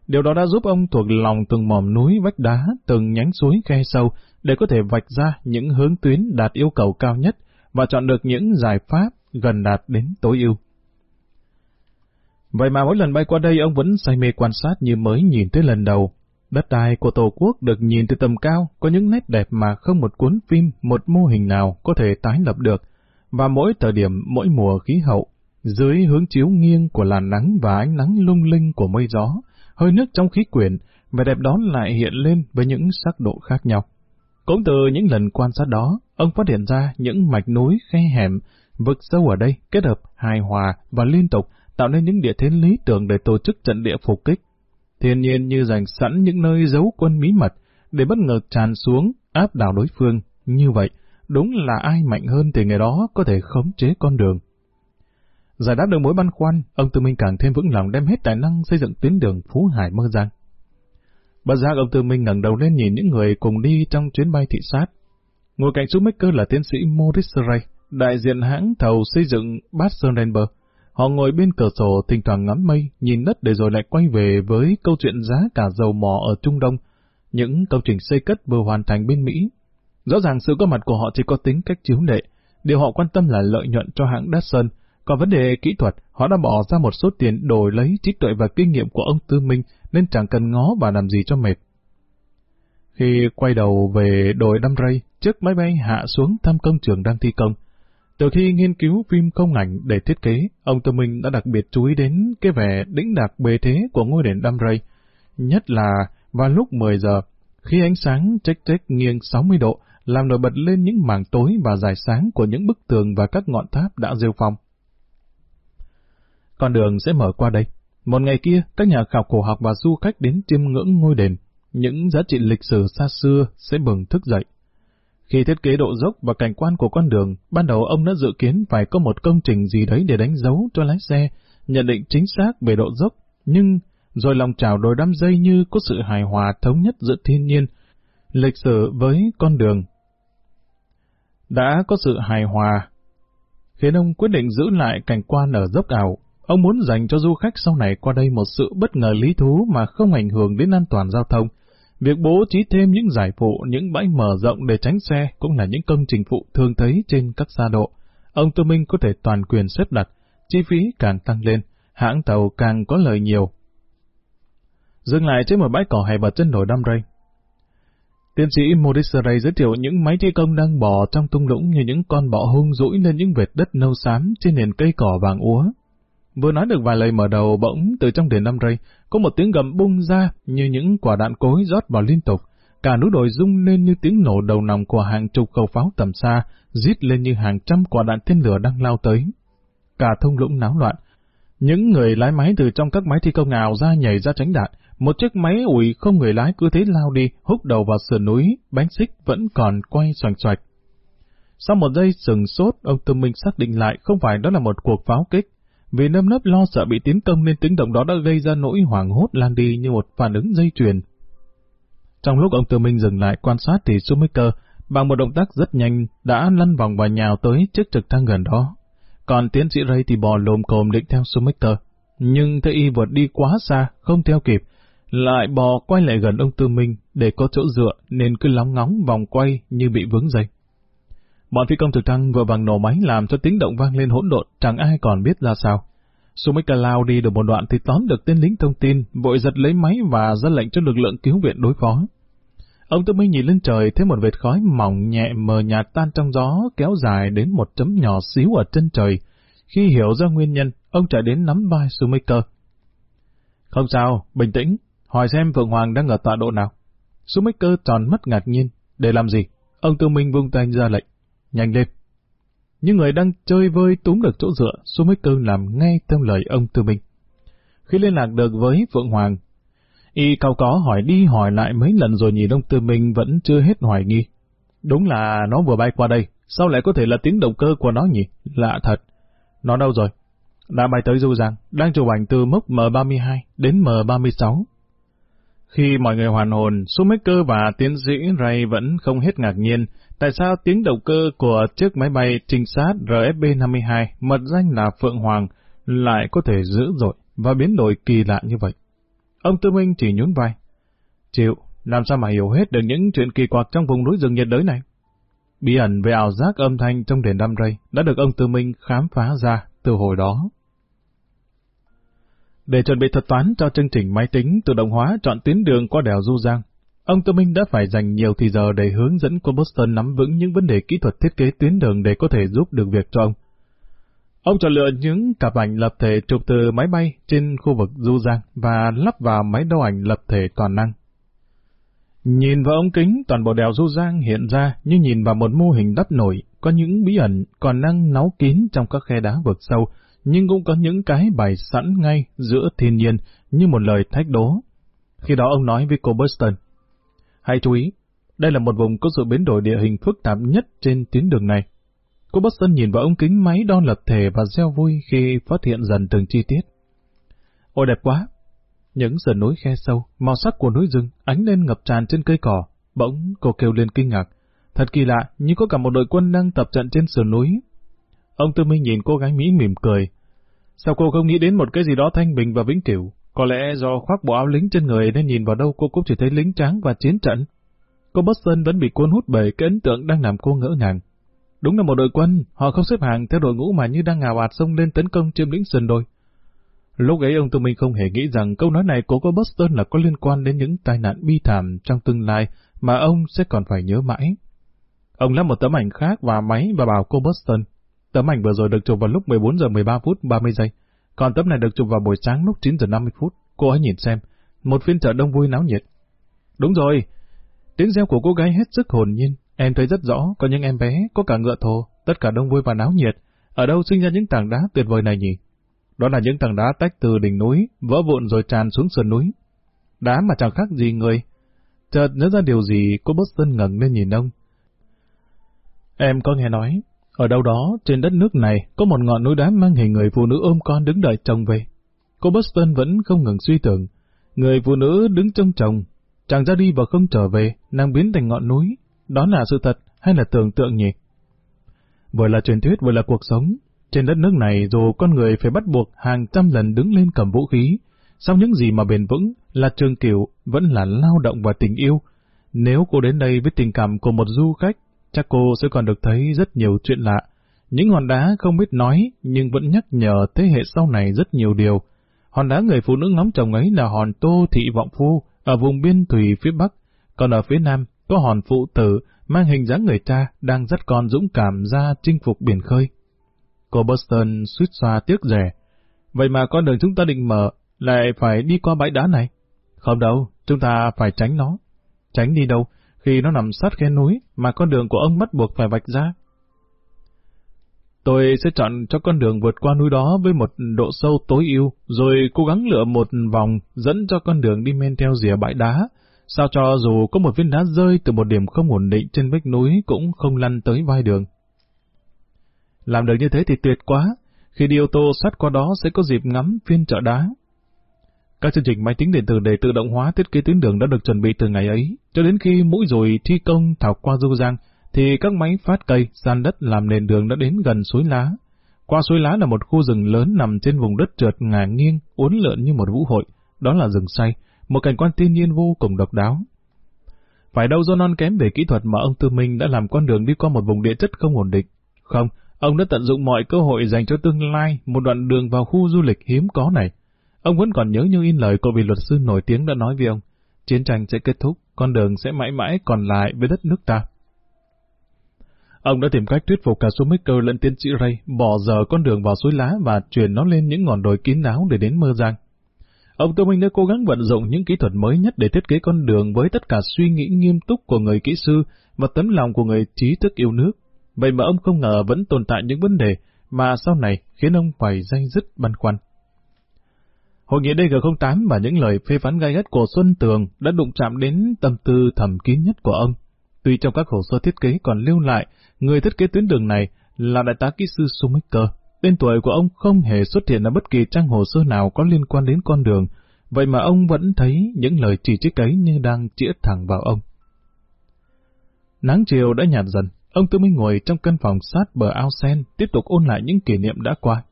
Điều đó đã giúp ông thuộc lòng từng mỏm núi vách đá, từng nhánh suối khe sâu để có thể vạch ra những hướng tuyến đạt yêu cầu cao nhất và chọn được những giải pháp gần đạt đến tối ưu. Vậy mà mỗi lần bay qua đây ông vẫn say mê quan sát như mới nhìn tới lần đầu. Đất đai của Tổ quốc được nhìn từ tầm cao, có những nét đẹp mà không một cuốn phim, một mô hình nào có thể tái lập được. Và mỗi thời điểm, mỗi mùa khí hậu, dưới hướng chiếu nghiêng của làn nắng và ánh nắng lung linh của mây gió, hơi nước trong khí quyển, vẻ đẹp đó lại hiện lên với những sắc độ khác nhau. Cũng từ những lần quan sát đó, ông phát hiện ra những mạch núi khe hẻm, vực sâu ở đây kết hợp hài hòa và liên tục tạo nên những địa thế lý tưởng để tổ chức trận địa phục kích thiên nhiên như dành sẵn những nơi giấu quân bí mật, để bất ngờ tràn xuống, áp đảo đối phương. Như vậy, đúng là ai mạnh hơn thì người đó có thể khống chế con đường. Giải đáp được mối băn khoăn, ông Tư Minh càng thêm vững lòng đem hết tài năng xây dựng tuyến đường Phú Hải Mơ Giang. Bất giác ông Tư Minh ngẩng đầu lên nhìn những người cùng đi trong chuyến bay thị sát. Ngồi cạnh Schumacher là tiến sĩ Morris Ray, đại diện hãng thầu xây dựng Bassenberg, Họ ngồi bên cửa sổ thỉnh thoảng ngắm mây, nhìn đất để rồi lại quay về với câu chuyện giá cả dầu mỏ ở Trung Đông, những công trình xây cất vừa hoàn thành bên Mỹ. Rõ ràng sự có mặt của họ chỉ có tính cách chiếu lệ, điều họ quan tâm là lợi nhuận cho hãng Datsun, còn vấn đề kỹ thuật, họ đã bỏ ra một số tiền đổi lấy trí tuệ và kinh nghiệm của ông Tư Minh nên chẳng cần ngó và làm gì cho mệt. Khi quay đầu về đồi đâm ray, chiếc máy bay hạ xuống thăm công trường đang thi công, từ khi nghiên cứu phim công ảnh để thiết kế, ông Tô Minh đã đặc biệt chú ý đến cái vẻ đĩnh đạc bề thế của ngôi đền Đam ray. Nhất là vào lúc 10 giờ, khi ánh sáng trách trách nghiêng 60 độ, làm nổi bật lên những mảng tối và dài sáng của những bức tường và các ngọn tháp đã rêu phong. Con đường sẽ mở qua đây. Một ngày kia, các nhà khảo cổ học và du khách đến chiêm ngưỡng ngôi đền. Những giá trị lịch sử xa xưa sẽ bừng thức dậy. Khi thiết kế độ dốc và cảnh quan của con đường, ban đầu ông đã dự kiến phải có một công trình gì đấy để đánh dấu cho lái xe, nhận định chính xác về độ dốc, nhưng rồi lòng trào đồi đám dây như có sự hài hòa thống nhất giữa thiên nhiên, lịch sử với con đường. Đã có sự hài hòa, khiến ông quyết định giữ lại cảnh quan ở dốc ảo. Ông muốn dành cho du khách sau này qua đây một sự bất ngờ lý thú mà không ảnh hưởng đến an toàn giao thông, Việc bố trí thêm những giải phụ, những bãi mở rộng để tránh xe cũng là những công trình phụ thường thấy trên các xa độ. Ông Tô Minh có thể toàn quyền xếp đặt, chi phí càng tăng lên, hãng tàu càng có lợi nhiều. Dừng lại trên một bãi cỏ hay bờ chân đồi đâm ray. Tiến sĩ Modisseray giới thiệu những máy thi công đang bò trong tung lũng như những con bọ hung rũi lên những vệt đất nâu xám trên nền cây cỏ vàng úa. Vừa nói được vài lời mở đầu bỗng từ trong đền năm rây, có một tiếng gầm bung ra như những quả đạn cối rót vào liên tục. Cả núi đồi rung lên như tiếng nổ đầu nòng của hàng chục khẩu pháo tầm xa, rít lên như hàng trăm quả đạn tên lửa đang lao tới. Cả thông lũng náo loạn. Những người lái máy từ trong các máy thi công ảo ra nhảy ra tránh đạn. Một chiếc máy ủi không người lái cứ thế lao đi, húc đầu vào sườn núi, bánh xích vẫn còn quay xoành xoạch. Sau một giây sừng sốt, ông Tư Minh xác định lại không phải đó là một cuộc pháo kích, vì nâm nấp lo sợ bị tiến công nên tiếng động đó đã gây ra nỗi hoảng hốt lan đi như một phản ứng dây chuyền. Trong lúc ông Tư Minh dừng lại quan sát thì Sumaker bằng một động tác rất nhanh, đã lăn vòng và nhào tới chiếc trực thăng gần đó. Còn tiến sĩ Ray thì bò lồm cồm định theo Sumaker, Nhưng thấy y vượt đi quá xa, không theo kịp, lại bò quay lại gần ông Tư Minh để có chỗ dựa nên cứ lóng ngóng vòng quay như bị vướng dây. Bọn phi công trực thăng vừa bằng nổ máy làm cho tiếng động vang lên hỗn độn, chẳng ai còn biết ra sao. Sumika lao đi được một đoạn thì tóm được tên lính thông tin, vội giật lấy máy và ra lệnh cho lực lượng cứu viện đối phó. Ông Tư Minh nhìn lên trời thấy một vệt khói mỏng nhẹ mờ nhạt tan trong gió kéo dài đến một chấm nhỏ xíu ở chân trời. Khi hiểu ra nguyên nhân, ông chạy đến nắm vai Sumika. Không sao, bình tĩnh, hỏi xem Phượng Hoàng đang ở tọa độ nào. Sumika tròn mắt ngạc nhiên. Để làm gì? Ông Tư Minh vung tay ra lệnh. Nhanh lên. Những người đang chơi vơi túm được chỗ dựa, Sumaker làm ngay theo lời ông Tư Minh. Khi liên lạc được với Phượng Hoàng, y cao có hỏi đi hỏi lại mấy lần rồi nhìn ông Tư Minh vẫn chưa hết hoài nghi. Đúng là nó vừa bay qua đây, sao lại có thể là tiếng động cơ của nó nhỉ? Lạ thật. Nó đâu rồi? Đã bay tới Du Giang, đang chụp ảnh từ mốc M32 đến M36. Khi mọi người hoàn hồn, Schumacher và tiến sĩ Ray vẫn không hết ngạc nhiên tại sao tiếng động cơ của chiếc máy bay trinh sát RFB-52 mật danh là Phượng Hoàng lại có thể dữ dội và biến đổi kỳ lạ như vậy. Ông Tư Minh chỉ nhún vai. Chịu, làm sao mà hiểu hết được những chuyện kỳ quặc trong vùng núi rừng nhiệt đới này? Bí ẩn về ảo giác âm thanh trong đền đam rây đã được ông Tư Minh khám phá ra từ hồi đó. Để chuẩn bị thuật toán cho chương trình máy tính tự động hóa chọn tuyến đường qua đèo Du Giang, ông Tư Minh đã phải dành nhiều thời giờ để hướng dẫn cô Boston nắm vững những vấn đề kỹ thuật thiết kế tuyến đường để có thể giúp được việc cho ông. Ông chọn lựa những cặp ảnh lập thể chụp từ máy bay trên khu vực Du Giang và lắp vào máy đo ảnh lập thể toàn năng. Nhìn vào ống kính, toàn bộ đèo Du Giang hiện ra như nhìn vào một mô hình đắp nổi, có những bí ẩn còn năng náu kín trong các khe đá vực sâu, nhưng cũng có những cái bày sẵn ngay giữa thiên nhiên như một lời thách đố. Khi đó ông nói với cô Burston, Hãy chú ý, đây là một vùng có sự biến đổi địa hình phức tạp nhất trên tuyến đường này. Cô Burston nhìn vào ống kính máy đo lập thể và reo vui khi phát hiện dần từng chi tiết. Ôi đẹp quá! Những sườn núi khe sâu, màu sắc của núi rừng ánh lên ngập tràn trên cây cỏ. Bỗng cô kêu lên kinh ngạc. Thật kỳ lạ, như có cả một đội quân đang tập trận trên sườn núi, Ông Tư Minh nhìn cô gái Mỹ mỉm cười. Sao cô không nghĩ đến một cái gì đó thanh bình và vĩnh cửu? Có lẽ do khoác bộ áo lính trên người nên nhìn vào đâu cô cũng chỉ thấy lính tráng và chiến trận. Cô Boston vẫn bị cuốn hút bởi cái ấn tượng đang làm cô ngỡ ngàng. Đúng là một đội quân, họ không xếp hàng theo đội ngũ mà như đang ngào ạt xông lên tấn công chiếm lĩnh sườn đồi. Lúc ấy ông Tư Minh không hề nghĩ rằng câu nói này của cô Boston là có liên quan đến những tai nạn bi thảm trong tương lai mà ông sẽ còn phải nhớ mãi. Ông lấy một tấm ảnh khác vào máy và bảo cô Boston. Tấm ảnh vừa rồi được chụp vào lúc 14 giờ 13 phút 30 giây, còn tấm này được chụp vào buổi sáng lúc 9 giờ 50 phút. Cô hãy nhìn xem, một phiên chợ đông vui náo nhiệt. Đúng rồi, tiếng reo của cô gái hết sức hồn nhiên, em thấy rất rõ, có những em bé, có cả ngựa thồ, tất cả đông vui và náo nhiệt. Ở đâu sinh ra những tảng đá tuyệt vời này nhỉ? Đó là những tảng đá tách từ đỉnh núi, vỡ vụn rồi tràn xuống sườn núi. Đá mà chẳng khác gì người. Chợt nhớ ra điều gì, cô Boston ngẩng lên nhìn ông. Em có nghe nói, ở đâu đó, trên đất nước này, có một ngọn núi đá mang hình người phụ nữ ôm con đứng đợi chồng về. Cô Boston vẫn không ngừng suy tưởng. Người phụ nữ đứng trong chồng, chàng ra đi và không trở về, nàng biến thành ngọn núi. Đó là sự thật hay là tưởng tượng nhỉ? Vừa là truyền thuyết vừa là cuộc sống. Trên đất nước này dù con người phải bắt buộc hàng trăm lần đứng lên cầm vũ khí, sau những gì mà bền vững là trường kiểu vẫn là lao động và tình yêu. Nếu cô đến đây với tình cảm của một du khách chắc cô sẽ còn được thấy rất nhiều chuyện lạ. Những hòn đá không biết nói, nhưng vẫn nhắc nhở thế hệ sau này rất nhiều điều. Hòn đá người phụ nữ ngóng chồng ấy là hòn Tô Thị Vọng Phu, ở vùng biên thủy phía Bắc, còn ở phía Nam có hòn phụ tử mang hình dáng người cha đang dắt con dũng cảm ra chinh phục biển khơi. Cô Boston suýt xoa tiếc rẻ. Vậy mà con đường chúng ta định mở lại phải đi qua bãi đá này? Không đâu, chúng ta phải tránh nó. Tránh đi đâu? Khi nó nằm sát khe núi mà con đường của ông bắt buộc phải vạch ra. Tôi sẽ chọn cho con đường vượt qua núi đó với một độ sâu tối ưu, rồi cố gắng lựa một vòng dẫn cho con đường đi men theo rìa bãi đá, sao cho dù có một viên đá rơi từ một điểm không ổn định trên vách núi cũng không lăn tới vai đường. Làm được như thế thì tuyệt quá, khi đi ô tô sát qua đó sẽ có dịp ngắm phiên chợ đá, các chương trình máy tính điện tử để tự động hóa thiết kế tuyến đường đã được chuẩn bị từ ngày ấy, cho đến khi mũi rồi thi công thảo qua du giang, thì các máy phát cây, san đất làm nền đường đã đến gần suối lá. Qua suối lá là một khu rừng lớn nằm trên vùng đất trượt ngả nghiêng, uốn lượn như một vũ hội, đó là rừng say, một cảnh quan thiên nhiên vô cùng độc đáo. Phải đâu do non kém về kỹ thuật mà ông Tư Minh đã làm con đường đi qua một vùng địa chất không ổn định. Không, ông đã tận dụng mọi cơ hội dành cho tương lai một đoạn đường vào khu du lịch hiếm có này. Ông vẫn còn nhớ như in lời của vị luật sư nổi tiếng đã nói với ông, chiến tranh sẽ kết thúc, con đường sẽ mãi mãi còn lại với đất nước ta. Ông đã tìm cách thuyết phục cả số cơ lẫn tiến sĩ Ray bỏ dở con đường vào suối lá và chuyển nó lên những ngọn đồi kín đáo để đến mơ giang. Ông Tô Minh đã cố gắng vận dụng những kỹ thuật mới nhất để thiết kế con đường với tất cả suy nghĩ nghiêm túc của người kỹ sư và tấm lòng của người trí thức yêu nước. Vậy mà ông không ngờ vẫn tồn tại những vấn đề mà sau này khiến ông phải danh dứt băn khoăn. Hội nghị DG08 và những lời phê phán gai gắt của Xuân Tường đã đụng chạm đến tâm tư thầm kín nhất của ông. Tuy trong các hồ sơ thiết kế còn lưu lại, người thiết kế tuyến đường này là đại tá kỹ sư Sumiker. Tên tuổi của ông không hề xuất hiện ở bất kỳ trang hồ sơ nào có liên quan đến con đường, vậy mà ông vẫn thấy những lời chỉ trích ấy như đang chĩa thẳng vào ông. Nắng chiều đã nhạt dần, ông Tư Minh ngồi trong căn phòng sát bờ ao sen, tiếp tục ôn lại những kỷ niệm đã qua.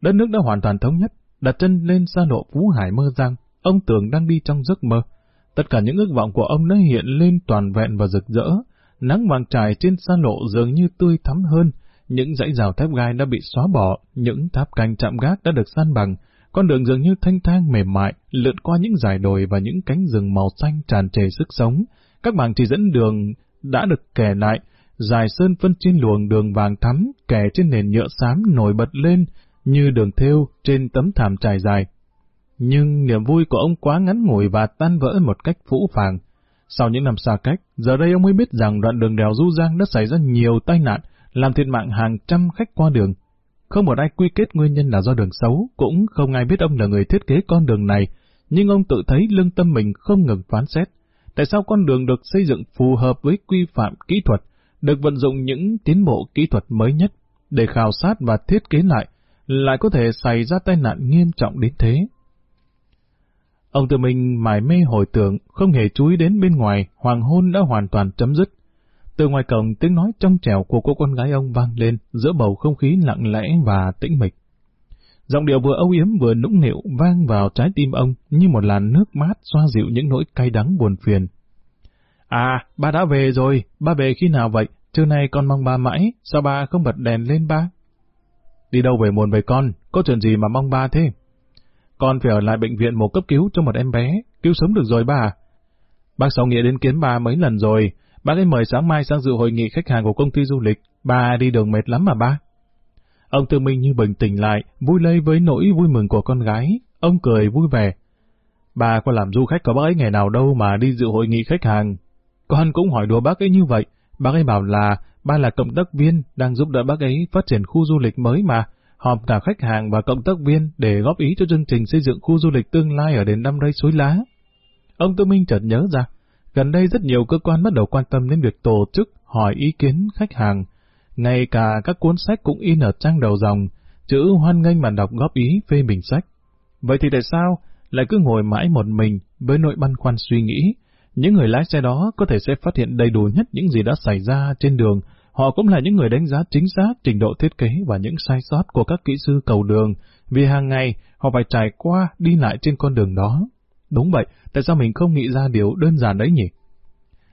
Đất nước đã hoàn toàn thống nhất, đặt chân lên xa lộ Phú Hải mơ giang, ông tưởng đang đi trong giấc mơ. Tất cả những ước vọng của ông đã hiện lên toàn vẹn và rực rỡ, nắng vàng trải trên xa lộ dường như tươi thắm hơn, những dãy rào thép gai đã bị xóa bỏ, những tháp canh chạm gác đã được san bằng, con đường dường như thanh thang mềm mại, lượn qua những dải đồi và những cánh rừng màu xanh tràn trề sức sống. Các bảng chỉ dẫn đường đã được kẻ lại, dài sơn phân trên luồng đường vàng thắm, kẻ trên nền nhựa xám nổi bật lên như đường thêu trên tấm thảm trải dài. Nhưng niềm vui của ông quá ngắn ngủi và tan vỡ một cách phũ phàng. Sau những năm xa cách, giờ đây ông mới biết rằng đoạn đường đèo Du Giang đã xảy ra nhiều tai nạn, làm thiệt mạng hàng trăm khách qua đường. Không một ai quy kết nguyên nhân là do đường xấu, cũng không ai biết ông là người thiết kế con đường này, nhưng ông tự thấy lương tâm mình không ngừng phán xét. Tại sao con đường được xây dựng phù hợp với quy phạm kỹ thuật, được vận dụng những tiến bộ kỹ thuật mới nhất để khảo sát và thiết kế lại, lại có thể xảy ra tai nạn nghiêm trọng đến thế? Ông tự mình mải mê hồi tưởng, không hề chú ý đến bên ngoài, hoàng hôn đã hoàn toàn chấm dứt. Từ ngoài cổng tiếng nói trong trẻo của cô con gái ông vang lên giữa bầu không khí lặng lẽ và tĩnh mịch. Giọng điệu vừa âu yếm vừa nũng nịu vang vào trái tim ông như một làn nước mát xoa dịu những nỗi cay đắng buồn phiền. À, ba đã về rồi, ba về khi nào vậy? Trưa nay con mong ba mãi, sao ba không bật đèn lên ba? Đi đâu về muộn về con, có chuyện gì mà mong ba thế? Con phải ở lại bệnh viện mổ cấp cứu cho một em bé, cứu sống được rồi ba à? Bác Sáu Nghĩa đến kiến ba mấy lần rồi, Bác ấy mời sáng mai sang dự hội nghị khách hàng của công ty du lịch. Ba đi đường mệt lắm mà ba. Ông Tư Minh như bình tĩnh lại, vui lây với nỗi vui mừng của con gái. Ông cười vui vẻ. Bà có làm du khách có bác ấy ngày nào đâu mà đi dự hội nghị khách hàng. Con cũng hỏi đùa bác ấy như vậy. Bác ấy bảo là ba là cộng tác viên đang giúp đỡ bác ấy phát triển khu du lịch mới mà. Họp cả khách hàng và cộng tác viên để góp ý cho chương trình xây dựng khu du lịch tương lai ở đền Năm Rây Suối Lá. Ông Tư Minh chợt nhớ ra, Gần đây rất nhiều cơ quan bắt đầu quan tâm đến việc tổ chức hỏi ý kiến khách hàng. Ngay cả các cuốn sách cũng in ở trang đầu dòng, chữ hoan nghênh mà đọc góp ý phê bình sách. Vậy thì tại sao lại cứ ngồi mãi một mình với nỗi băn khoăn suy nghĩ? Những người lái xe đó có thể sẽ phát hiện đầy đủ nhất những gì đã xảy ra trên đường. Họ cũng là những người đánh giá chính xác trình độ thiết kế và những sai sót của các kỹ sư cầu đường, vì hàng ngày họ phải trải qua đi lại trên con đường đó. Đúng vậy, tại sao mình không nghĩ ra điều đơn giản đấy nhỉ?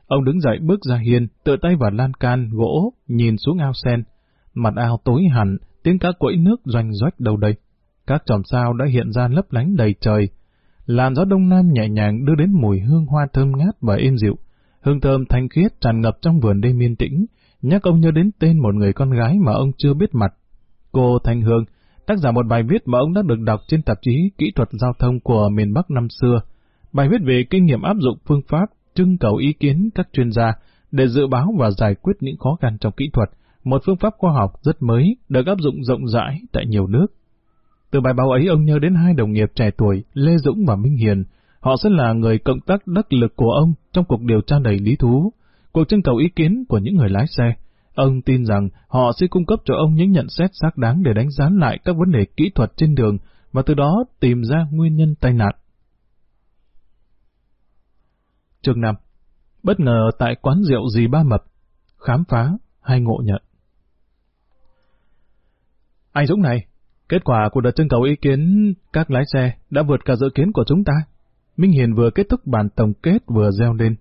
Ông đứng dậy bước ra hiên, tựa tay vào lan can, gỗ, nhìn xuống ao sen. Mặt ao tối hẳn, tiếng cá quẫy nước doanh doách đầu đây. Các chòm sao đã hiện ra lấp lánh đầy trời. Làn gió đông nam nhẹ nhàng đưa đến mùi hương hoa thơm ngát và êm dịu. Hương thơm thanh khiết tràn ngập trong vườn đêm yên tĩnh, nhắc ông nhớ đến tên một người con gái mà ông chưa biết mặt. Cô Thanh Hương, tác giả một bài viết mà ông đã được đọc trên tạp chí Kỹ thuật Giao thông của miền Bắc năm xưa. Bài viết về kinh nghiệm áp dụng phương pháp trưng cầu ý kiến các chuyên gia để dự báo và giải quyết những khó khăn trong kỹ thuật, một phương pháp khoa học rất mới được áp dụng rộng rãi tại nhiều nước. Từ bài báo ấy ông nhớ đến hai đồng nghiệp trẻ tuổi Lê Dũng và Minh Hiền. Họ sẽ là người cộng tác đắc lực của ông trong cuộc điều tra đầy lý thú, cuộc trưng cầu ý kiến của những người lái xe. Ông tin rằng họ sẽ cung cấp cho ông những nhận xét xác đáng để đánh giá lại các vấn đề kỹ thuật trên đường và từ đó tìm ra nguyên nhân tai nạn. Chương 5 Bất ngờ tại quán rượu gì ba mập, khám phá hay ngộ nhận. Anh Dũng này, kết quả của đợt trưng cầu ý kiến các lái xe đã vượt cả dự kiến của chúng ta. Minh Hiền vừa kết thúc bản tổng kết vừa reo lên.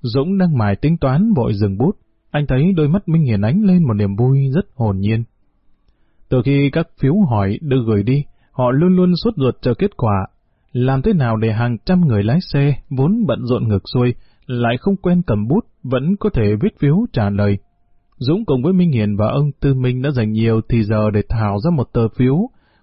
Dũng đang mải tính toán vội dừng bút, anh thấy đôi mắt Minh Hiền ánh lên một niềm vui rất hồn nhiên. Từ khi các phiếu hỏi được gửi đi, họ luôn luôn suốt ruột chờ kết quả. làm thế nào để hàng trăm người lái xe vốn bận rộn ngược xuôi, lại không quen cầm bút, vẫn có thể viết phiếu trả lời. Dũng cùng với Minh Hiền và ông Tư Minh đã dành nhiều thì giờ để thảo ra một tờ phiếu,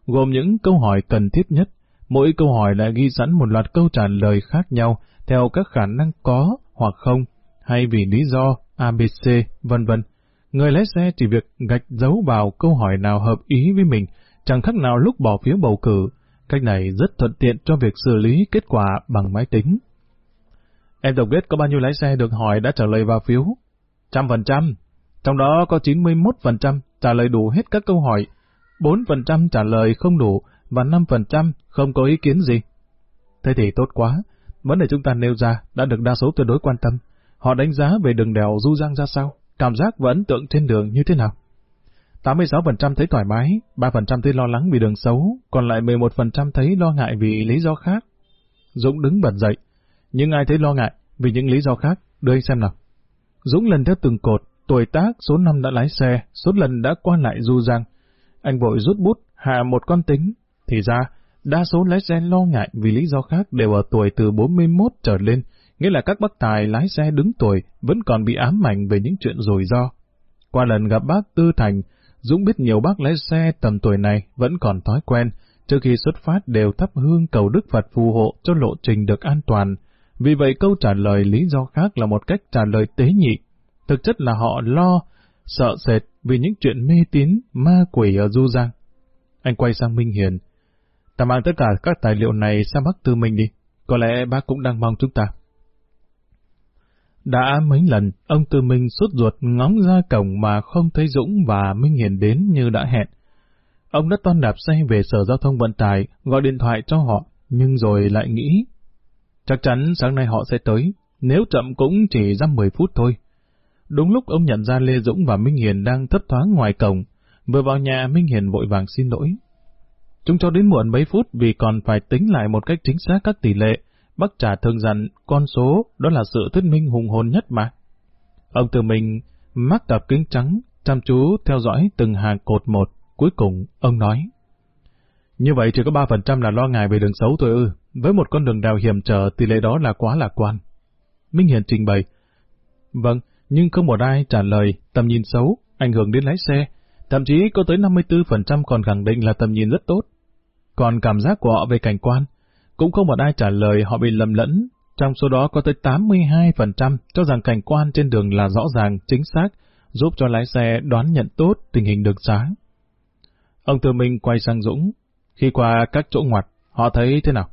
gồm những câu hỏi cần thiết nhất. Mỗi câu hỏi lại ghi sẵn một loạt câu trả lời khác nhau, theo các khả năng có hoặc không, hay vì lý do ABC, vân vân. Người lái xe chỉ việc gạch dấu vào câu hỏi nào hợp ý với mình, chẳng khác nào lúc bỏ phiếu bầu cử. Cách này rất thuận tiện cho việc xử lý kết quả bằng máy tính. Em tổng kết có bao nhiêu lái xe được hỏi đã trả lời vào phiếu? Trăm phần trăm. Trong đó có 91% trả lời đủ hết các câu hỏi, 4% trả lời không đủ và 5% không có ý kiến gì. Thế thì tốt quá, vấn đề chúng ta nêu ra đã được đa số tuyệt đối quan tâm. Họ đánh giá về đường đèo du giang ra sao, cảm giác và ấn tượng trên đường như thế nào. 86% thấy thoải mái, 3% thấy lo lắng vì đường xấu, còn lại 11% thấy lo ngại vì lý do khác. Dũng đứng bật dậy, nhưng ai thấy lo ngại vì những lý do khác, đưa anh xem nào. Dũng lần theo từng cột, tuổi tác, số năm đã lái xe, số lần đã qua lại du giang. Anh vội rút bút, hạ một con tính. Thì ra, đa số lái xe lo ngại vì lý do khác đều ở tuổi từ 41 trở lên, nghĩa là các bác tài lái xe đứng tuổi vẫn còn bị ám ảnh về những chuyện rủi ro. Qua lần gặp bác Tư Thành, Dũng biết nhiều bác lái xe tầm tuổi này vẫn còn thói quen, trước khi xuất phát đều thắp hương cầu Đức Phật phù hộ cho lộ trình được an toàn. Vì vậy câu trả lời lý do khác là một cách trả lời tế nhị. Thực chất là họ lo, sợ sệt vì những chuyện mê tín, ma quỷ ở Du Giang. Anh quay sang Minh Hiền. Ta mang tất cả các tài liệu này sang bác Tư mình đi. Có lẽ bác cũng đang mong chúng ta. Đã mấy lần, ông Tư Minh suốt ruột ngóng ra cổng mà không thấy Dũng và Minh Hiền đến như đã hẹn. Ông đã toan đạp xe về Sở Giao thông Vận tải, gọi điện thoại cho họ, nhưng rồi lại nghĩ. Chắc chắn sáng nay họ sẽ tới, nếu chậm cũng chỉ dăm 10 phút thôi. Đúng lúc ông nhận ra Lê Dũng và Minh Hiền đang thấp thoáng ngoài cổng, vừa vào nhà Minh Hiền vội vàng xin lỗi. Chúng cho đến muộn mấy phút vì còn phải tính lại một cách chính xác các tỷ lệ, Bác trả thường dặn con số đó là sự thuyết minh hùng hồn nhất mà. Ông tự mình mắc cặp kính trắng, chăm chú theo dõi từng hàng cột một, cuối cùng ông nói. Như vậy chỉ có 3% là lo ngại về đường xấu thôi ư, với một con đường đào hiểm trở tỷ lệ đó là quá lạc quan. Minh Hiền trình bày. Vâng, nhưng không một ai trả lời tầm nhìn xấu, ảnh hưởng đến lái xe, thậm chí có tới 54% còn khẳng định là tầm nhìn rất tốt. Còn cảm giác của họ về cảnh quan, cũng không một ai trả lời họ bị lầm lẫn, trong số đó có tới 82% cho rằng cảnh quan trên đường là rõ ràng, chính xác, giúp cho lái xe đoán nhận tốt tình hình đường sáng Ông Tư Minh quay sang Dũng, khi qua các chỗ ngoặt, họ thấy thế nào?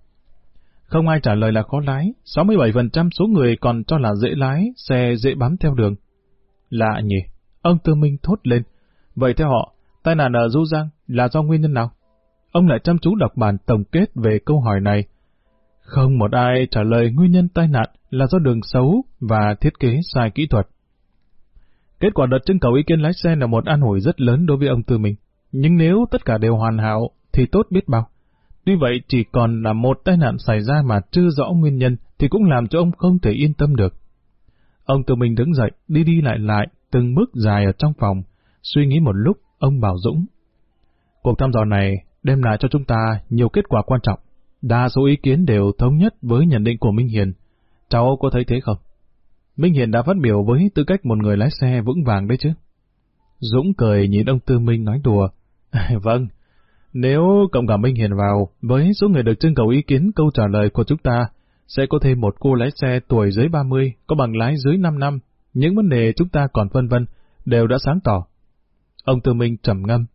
Không ai trả lời là khó lái, 67% số người còn cho là dễ lái, xe dễ bám theo đường. Lạ nhỉ? Ông Tư Minh thốt lên. Vậy theo họ, tai nạn ở Du Giang là do nguyên nhân nào? Ông lại chăm chú đọc bản tổng kết về câu hỏi này, không một ai trả lời nguyên nhân tai nạn là do đường xấu và thiết kế sai kỹ thuật. Kết quả đợt trưng cầu ý kiến lái xe là một an ủi rất lớn đối với ông Tư Minh. Nhưng nếu tất cả đều hoàn hảo thì tốt biết bao. Tuy vậy chỉ còn là một tai nạn xảy ra mà chưa rõ nguyên nhân thì cũng làm cho ông không thể yên tâm được. Ông Tư Minh đứng dậy, đi đi lại lại, từng bước dài ở trong phòng. Suy nghĩ một lúc, ông bảo Dũng. Cuộc thăm dò này đem lại cho chúng ta nhiều kết quả quan trọng. Đa số ý kiến đều thống nhất với nhận định của Minh Hiền. Cháu có thấy thế không? Minh Hiền đã phát biểu với tư cách một người lái xe vững vàng đấy chứ. Dũng cười nhìn ông Tư Minh nói đùa. vâng, nếu cộng cả Minh Hiền vào, với số người được trưng cầu ý kiến câu trả lời của chúng ta, sẽ có thêm một cô lái xe tuổi dưới 30, có bằng lái dưới 5 năm. Những vấn đề chúng ta còn vân vân đều đã sáng tỏ. Ông Tư Minh trầm ngâm,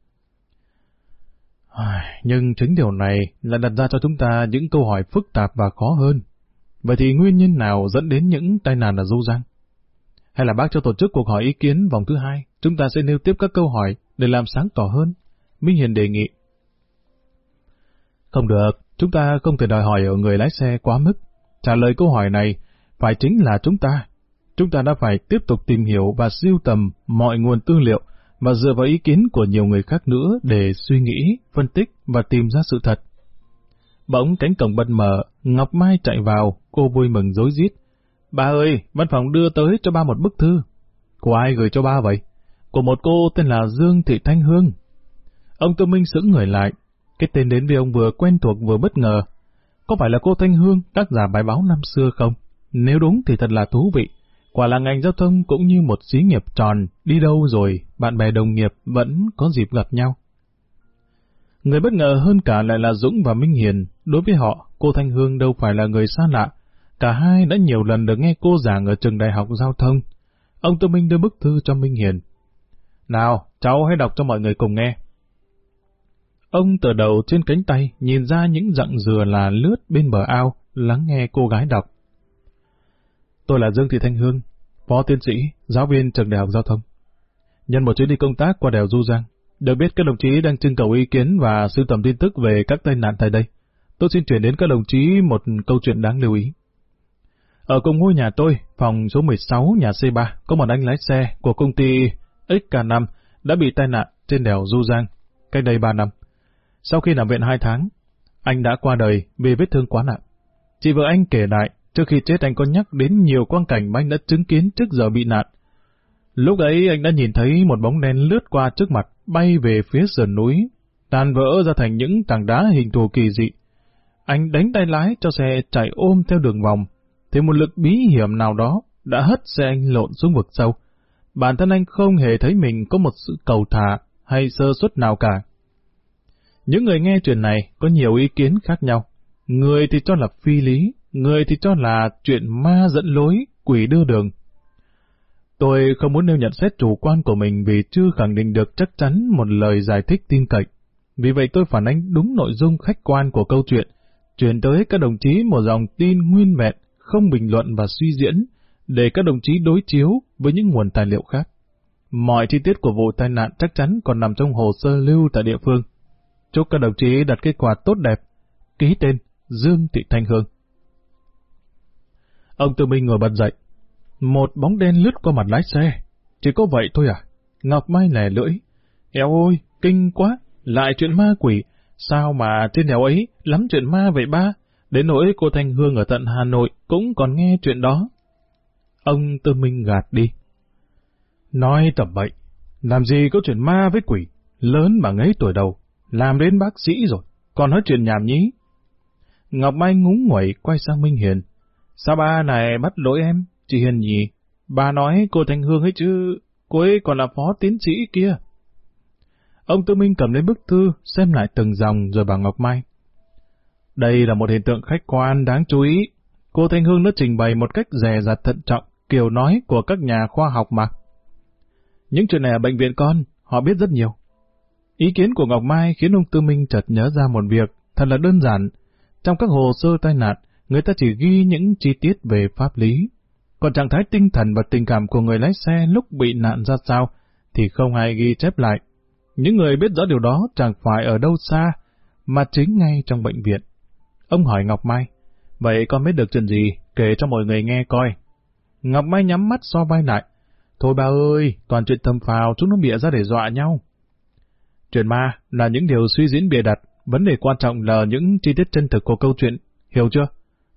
nhưng chính điều này là đặt ra cho chúng ta những câu hỏi phức tạp và khó hơn. Vậy thì nguyên nhân nào dẫn đến những tai nạn ở Du Giang? Hay là bác cho tổ chức cuộc hỏi ý kiến vòng thứ hai, chúng ta sẽ nêu tiếp các câu hỏi để làm sáng tỏ hơn? Minh Hiền đề nghị. Không được, chúng ta không thể đòi hỏi ở người lái xe quá mức. Trả lời câu hỏi này phải chính là chúng ta. Chúng ta đã phải tiếp tục tìm hiểu và siêu tầm mọi nguồn tư liệu và dựa vào ý kiến của nhiều người khác nữa để suy nghĩ, phân tích và tìm ra sự thật. Bỗng cánh cổng bật mở, Ngọc Mai chạy vào, cô vui mừng dối rít. Ba ơi, văn phòng đưa tới cho ba một bức thư. Của ai gửi cho ba vậy? Của một cô tên là Dương Thị Thanh Hương. Ông Tô Minh sững người lại, cái tên đến với ông vừa quen thuộc vừa bất ngờ. có phải là cô Thanh Hương, tác giả bài báo năm xưa không? Nếu đúng thì thật là thú vị. Quả là ngành giao thông cũng như một xí nghiệp tròn, đi đâu rồi, bạn bè đồng nghiệp vẫn có dịp gặp nhau. Người bất ngờ hơn cả lại là Dũng và Minh Hiền. Đối với họ, cô Thanh Hương đâu phải là người xa lạ. Cả hai đã nhiều lần được nghe cô giảng ở trường đại học giao thông. Ông Tư Minh đưa bức thư cho Minh Hiền. Nào, cháu hãy đọc cho mọi người cùng nghe. Ông từ đầu trên cánh tay nhìn ra những dặn dừa là lướt bên bờ ao, lắng nghe cô gái đọc. Tôi là Dương Thị Thanh Hương, phó tiến sĩ, giáo viên trường đại học giao thông. Nhân một chuyến đi công tác qua đèo Du Giang, được biết các đồng chí đang trưng cầu ý kiến và sưu tầm tin tức về các tai nạn tại đây. Tôi xin chuyển đến các đồng chí một câu chuyện đáng lưu ý. Ở cùng ngôi nhà tôi, phòng số 16 nhà C3, có một anh lái xe của công ty XK5 đã bị tai nạn trên đèo Du Giang, cách đây 3 năm. Sau khi nằm viện 2 tháng, anh đã qua đời vì vết thương quá nặng. Chị vợ anh kể lại, trước khi chết anh có nhắc đến nhiều quang cảnh mà anh đã chứng kiến trước giờ bị nạn. Lúc ấy anh đã nhìn thấy một bóng đen lướt qua trước mặt, bay về phía sườn núi, tan vỡ ra thành những tảng đá hình thù kỳ dị. Anh đánh tay lái cho xe chạy ôm theo đường vòng, thì một lực bí hiểm nào đó đã hất xe anh lộn xuống vực sâu. Bản thân anh không hề thấy mình có một sự cầu thả hay sơ suất nào cả. Những người nghe chuyện này có nhiều ý kiến khác nhau. Người thì cho là phi lý, người thì cho là chuyện ma dẫn lối, quỷ đưa đường. Tôi không muốn nêu nhận xét chủ quan của mình vì chưa khẳng định được chắc chắn một lời giải thích tin cậy. Vì vậy tôi phản ánh đúng nội dung khách quan của câu chuyện, truyền tới các đồng chí một dòng tin nguyên vẹn, không bình luận và suy diễn, để các đồng chí đối chiếu với những nguồn tài liệu khác. Mọi chi tiết của vụ tai nạn chắc chắn còn nằm trong hồ sơ lưu tại địa phương. Chúc các đồng chí đạt kết quả tốt đẹp. Ký tên Dương Thị Thanh Hương. Ông Tư Minh ngồi bật dậy. Một bóng đen lướt qua mặt lái xe. Chỉ có vậy thôi à? Ngọc Mai lè lưỡi. Eo ôi, kinh quá, lại chuyện ma quỷ. Sao mà trên đèo ấy lắm chuyện ma vậy ba? Đến nỗi cô Thanh Hương ở tận Hà Nội cũng còn nghe chuyện đó. Ông Tư Minh gạt đi. Nói tầm bậy, làm gì có chuyện ma với quỷ, lớn bằng ấy tuổi đầu, làm đến bác sĩ rồi, còn nói chuyện nhảm nhí. Ngọc Mai ngúng nguẩy quay sang Minh Hiền. Sao ba này bắt lỗi em, chị Hiền nhỉ? Bà nói cô Thanh Hương ấy chứ, cô ấy còn là phó tiến sĩ kia. Ông Tư Minh cầm lên bức thư, xem lại từng dòng rồi bảo Ngọc Mai. Đây là một hiện tượng khách quan đáng chú ý. Cô Thanh Hương đã trình bày một cách dè dặt thận trọng, kiểu nói của các nhà khoa học mà. Những chuyện này ở bệnh viện con, họ biết rất nhiều. Ý kiến của Ngọc Mai khiến ông Tư Minh chợt nhớ ra một việc thật là đơn giản. Trong các hồ sơ tai nạn, người ta chỉ ghi những chi tiết về pháp lý. Còn trạng thái tinh thần và tình cảm của người lái xe lúc bị nạn ra sao thì không ai ghi chép lại. Những người biết rõ điều đó chẳng phải ở đâu xa, mà chính ngay trong bệnh viện. Ông hỏi Ngọc Mai, vậy con biết được chuyện gì, kể cho mọi người nghe coi. Ngọc Mai nhắm mắt so vai lại. Thôi bà ơi, toàn chuyện thầm phào chúng nó bịa ra để dọa nhau. Chuyện ma là những điều suy diễn bịa đặt, vấn đề quan trọng là những chi tiết chân thực của câu chuyện, hiểu chưa?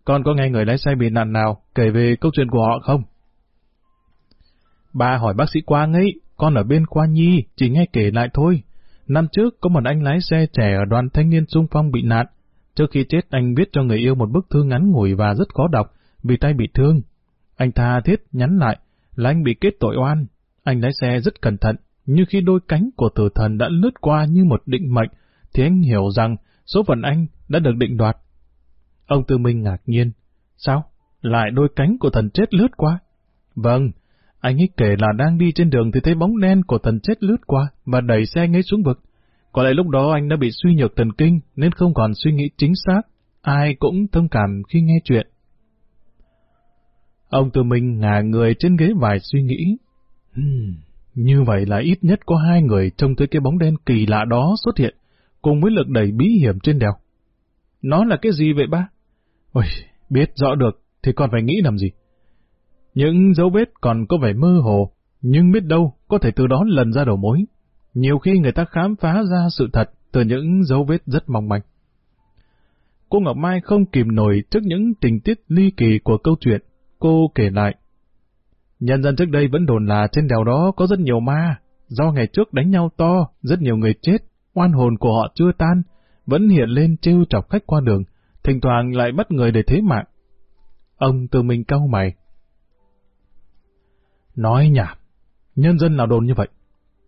Con có nghe người lái xe bị nạn nào kể về câu chuyện của họ không? Ba hỏi bác sĩ Quang ấy, con ở bên Qua Nhi, chỉ nghe kể lại thôi. Năm trước có một anh lái xe trẻ ở đoàn thanh niên sung phong bị nạn. Trước khi chết anh viết cho người yêu một bức thư ngắn ngủi và rất khó đọc vì tay bị thương. Anh tha thiết nhắn lại là anh bị kết tội oan. Anh lái xe rất cẩn thận, như khi đôi cánh của tử thần đã lướt qua như một định mệnh, thì anh hiểu rằng số phận anh đã được định đoạt. Ông Tư Minh ngạc nhiên. Sao? Lại đôi cánh của thần chết lướt qua? Vâng, anh ấy kể là đang đi trên đường thì thấy bóng đen của thần chết lướt qua và đẩy xe anh ấy xuống vực. Có lẽ lúc đó anh đã bị suy nhược thần kinh nên không còn suy nghĩ chính xác. Ai cũng thông cảm khi nghe chuyện. Ông Tư Minh ngả người trên ghế vài suy nghĩ. Hmm, như vậy là ít nhất có hai người trông thấy cái bóng đen kỳ lạ đó xuất hiện, cùng với lực đẩy bí hiểm trên đèo. Nó là cái gì vậy ba? Ôi, biết rõ được thì còn phải nghĩ làm gì? Những dấu vết còn có vẻ mơ hồ, nhưng biết đâu có thể từ đó lần ra đầu mối. Nhiều khi người ta khám phá ra sự thật từ những dấu vết rất mong manh. Cô Ngọc Mai không kìm nổi trước những tình tiết ly kỳ của câu chuyện. Cô kể lại. Nhân dân trước đây vẫn đồn là trên đèo đó có rất nhiều ma, do ngày trước đánh nhau to, rất nhiều người chết, oan hồn của họ chưa tan, vẫn hiện lên trêu chọc khách qua đường, thỉnh thoảng lại bắt người để thế mạng. Ông tự mình cau mày. Nói nhảm, nhân dân nào đồn như vậy?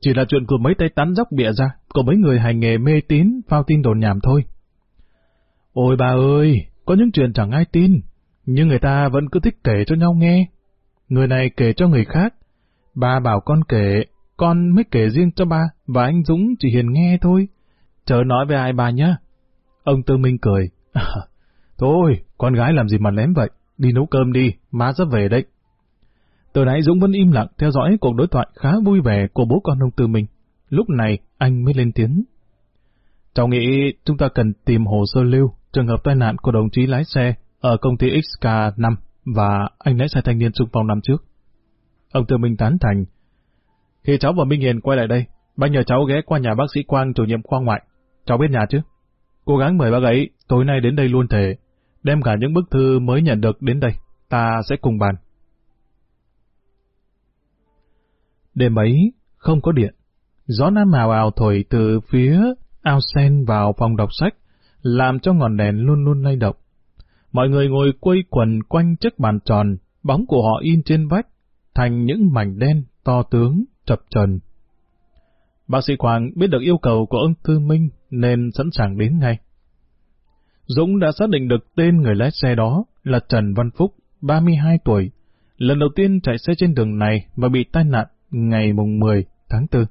Chỉ là chuyện của mấy tay tán dốc bịa ra, của mấy người hành nghề mê tín, phao tin đồn nhảm thôi. Ôi bà ơi, có những chuyện chẳng ai tin, nhưng người ta vẫn cứ thích kể cho nhau nghe. Người này kể cho người khác. Ba bảo con kể, con mới kể riêng cho ba, và anh Dũng chỉ hiền nghe thôi. Chờ nói với ai bà nhá. Ông Tư Minh cười. Thôi, con gái làm gì mà lém vậy? Đi nấu cơm đi, má sắp về đấy. Từ nãy Dũng vẫn im lặng theo dõi cuộc đối thoại khá vui vẻ của bố con ông Tư Minh. Lúc này anh mới lên tiếng. Cháu nghĩ chúng ta cần tìm hồ sơ lưu trường hợp tai nạn của đồng chí lái xe ở công ty XK5 và anh lái xe thanh niên xung phong năm trước. Ông Tư Minh tán thành. Khi cháu và Minh Hiền quay lại đây, bác nhờ cháu ghé qua nhà bác sĩ Quang chủ nhiệm khoa ngoại. Cháu biết nhà chứ? Cố gắng mời bác ấy tối nay đến đây luôn thể, đem cả những bức thư mới nhận được đến đây. Ta sẽ cùng bàn. Đêm ấy, không có điện. Gió nam ào ào thổi từ phía ao sen vào phòng đọc sách, làm cho ngọn đèn luôn luôn lay động. Mọi người ngồi quây quần quanh chiếc bàn tròn, bóng của họ in trên vách, thành những mảnh đen, to tướng, chập trần. Bác sĩ Quang biết được yêu cầu của ông Tư Minh nên sẵn sàng đến ngay. Dũng đã xác định được tên người lái xe đó là Trần Văn Phúc, 32 tuổi, lần đầu tiên chạy xe trên đường này và bị tai nạn ngày mùng 10 tháng 4.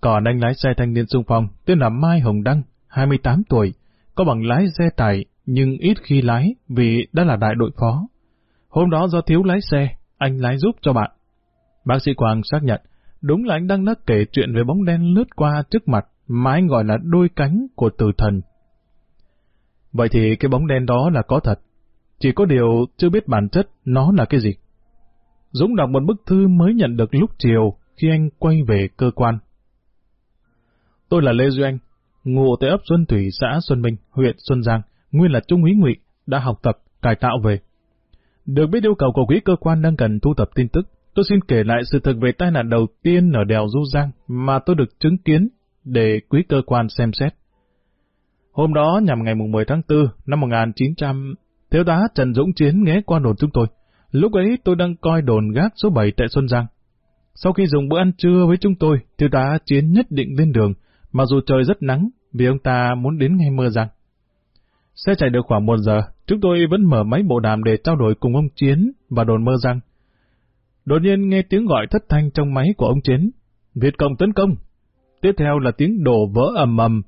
Còn anh lái xe thanh niên xung phong tên là Mai Hồng Đăng, 28 tuổi, có bằng lái xe tải nhưng ít khi lái vì đã là đại đội phó. Hôm đó do thiếu lái xe, anh lái giúp cho bạn. Bác sĩ Quang xác nhận, đúng là anh đang đã kể chuyện về bóng đen lướt qua trước mặt mà anh gọi là đôi cánh của tử thần. Vậy thì cái bóng đen đó là có thật, chỉ có điều chưa biết bản chất nó là cái gì. Dũng đọc một bức thư mới nhận được lúc chiều khi anh quay về cơ quan. Tôi là Lê Duy Anh, ngụ tại ấp Xuân Thủy, xã Xuân Minh, huyện Xuân Giang, nguyên là trung úy ngụy, đã học tập, cải tạo về. Được biết yêu cầu của quý cơ quan đang cần thu thập tin tức, tôi xin kể lại sự thực về tai nạn đầu tiên ở đèo Du Giang mà tôi được chứng kiến để quý cơ quan xem xét. Hôm đó nhằm ngày 10 tháng 4 năm 1900, thiếu tá Trần Dũng Chiến ghé qua đồn chúng tôi. Lúc ấy tôi đang coi đồn gác số 7 tại Xuân Giang. Sau khi dùng bữa ăn trưa với chúng tôi, thiếu tá Chiến nhất định lên đường, mặc dù trời rất nắng, vì ông ta muốn đến ngay mưa rằng. Xe chạy được khoảng một giờ, chúng tôi vẫn mở máy bộ đàm để trao đổi cùng ông Chiến và đồn mơ rằng. Đột nhiên nghe tiếng gọi thất thanh trong máy của ông Chiến. Việt Cộng tấn công. Tiếp theo là tiếng đổ vỡ ầm ầm,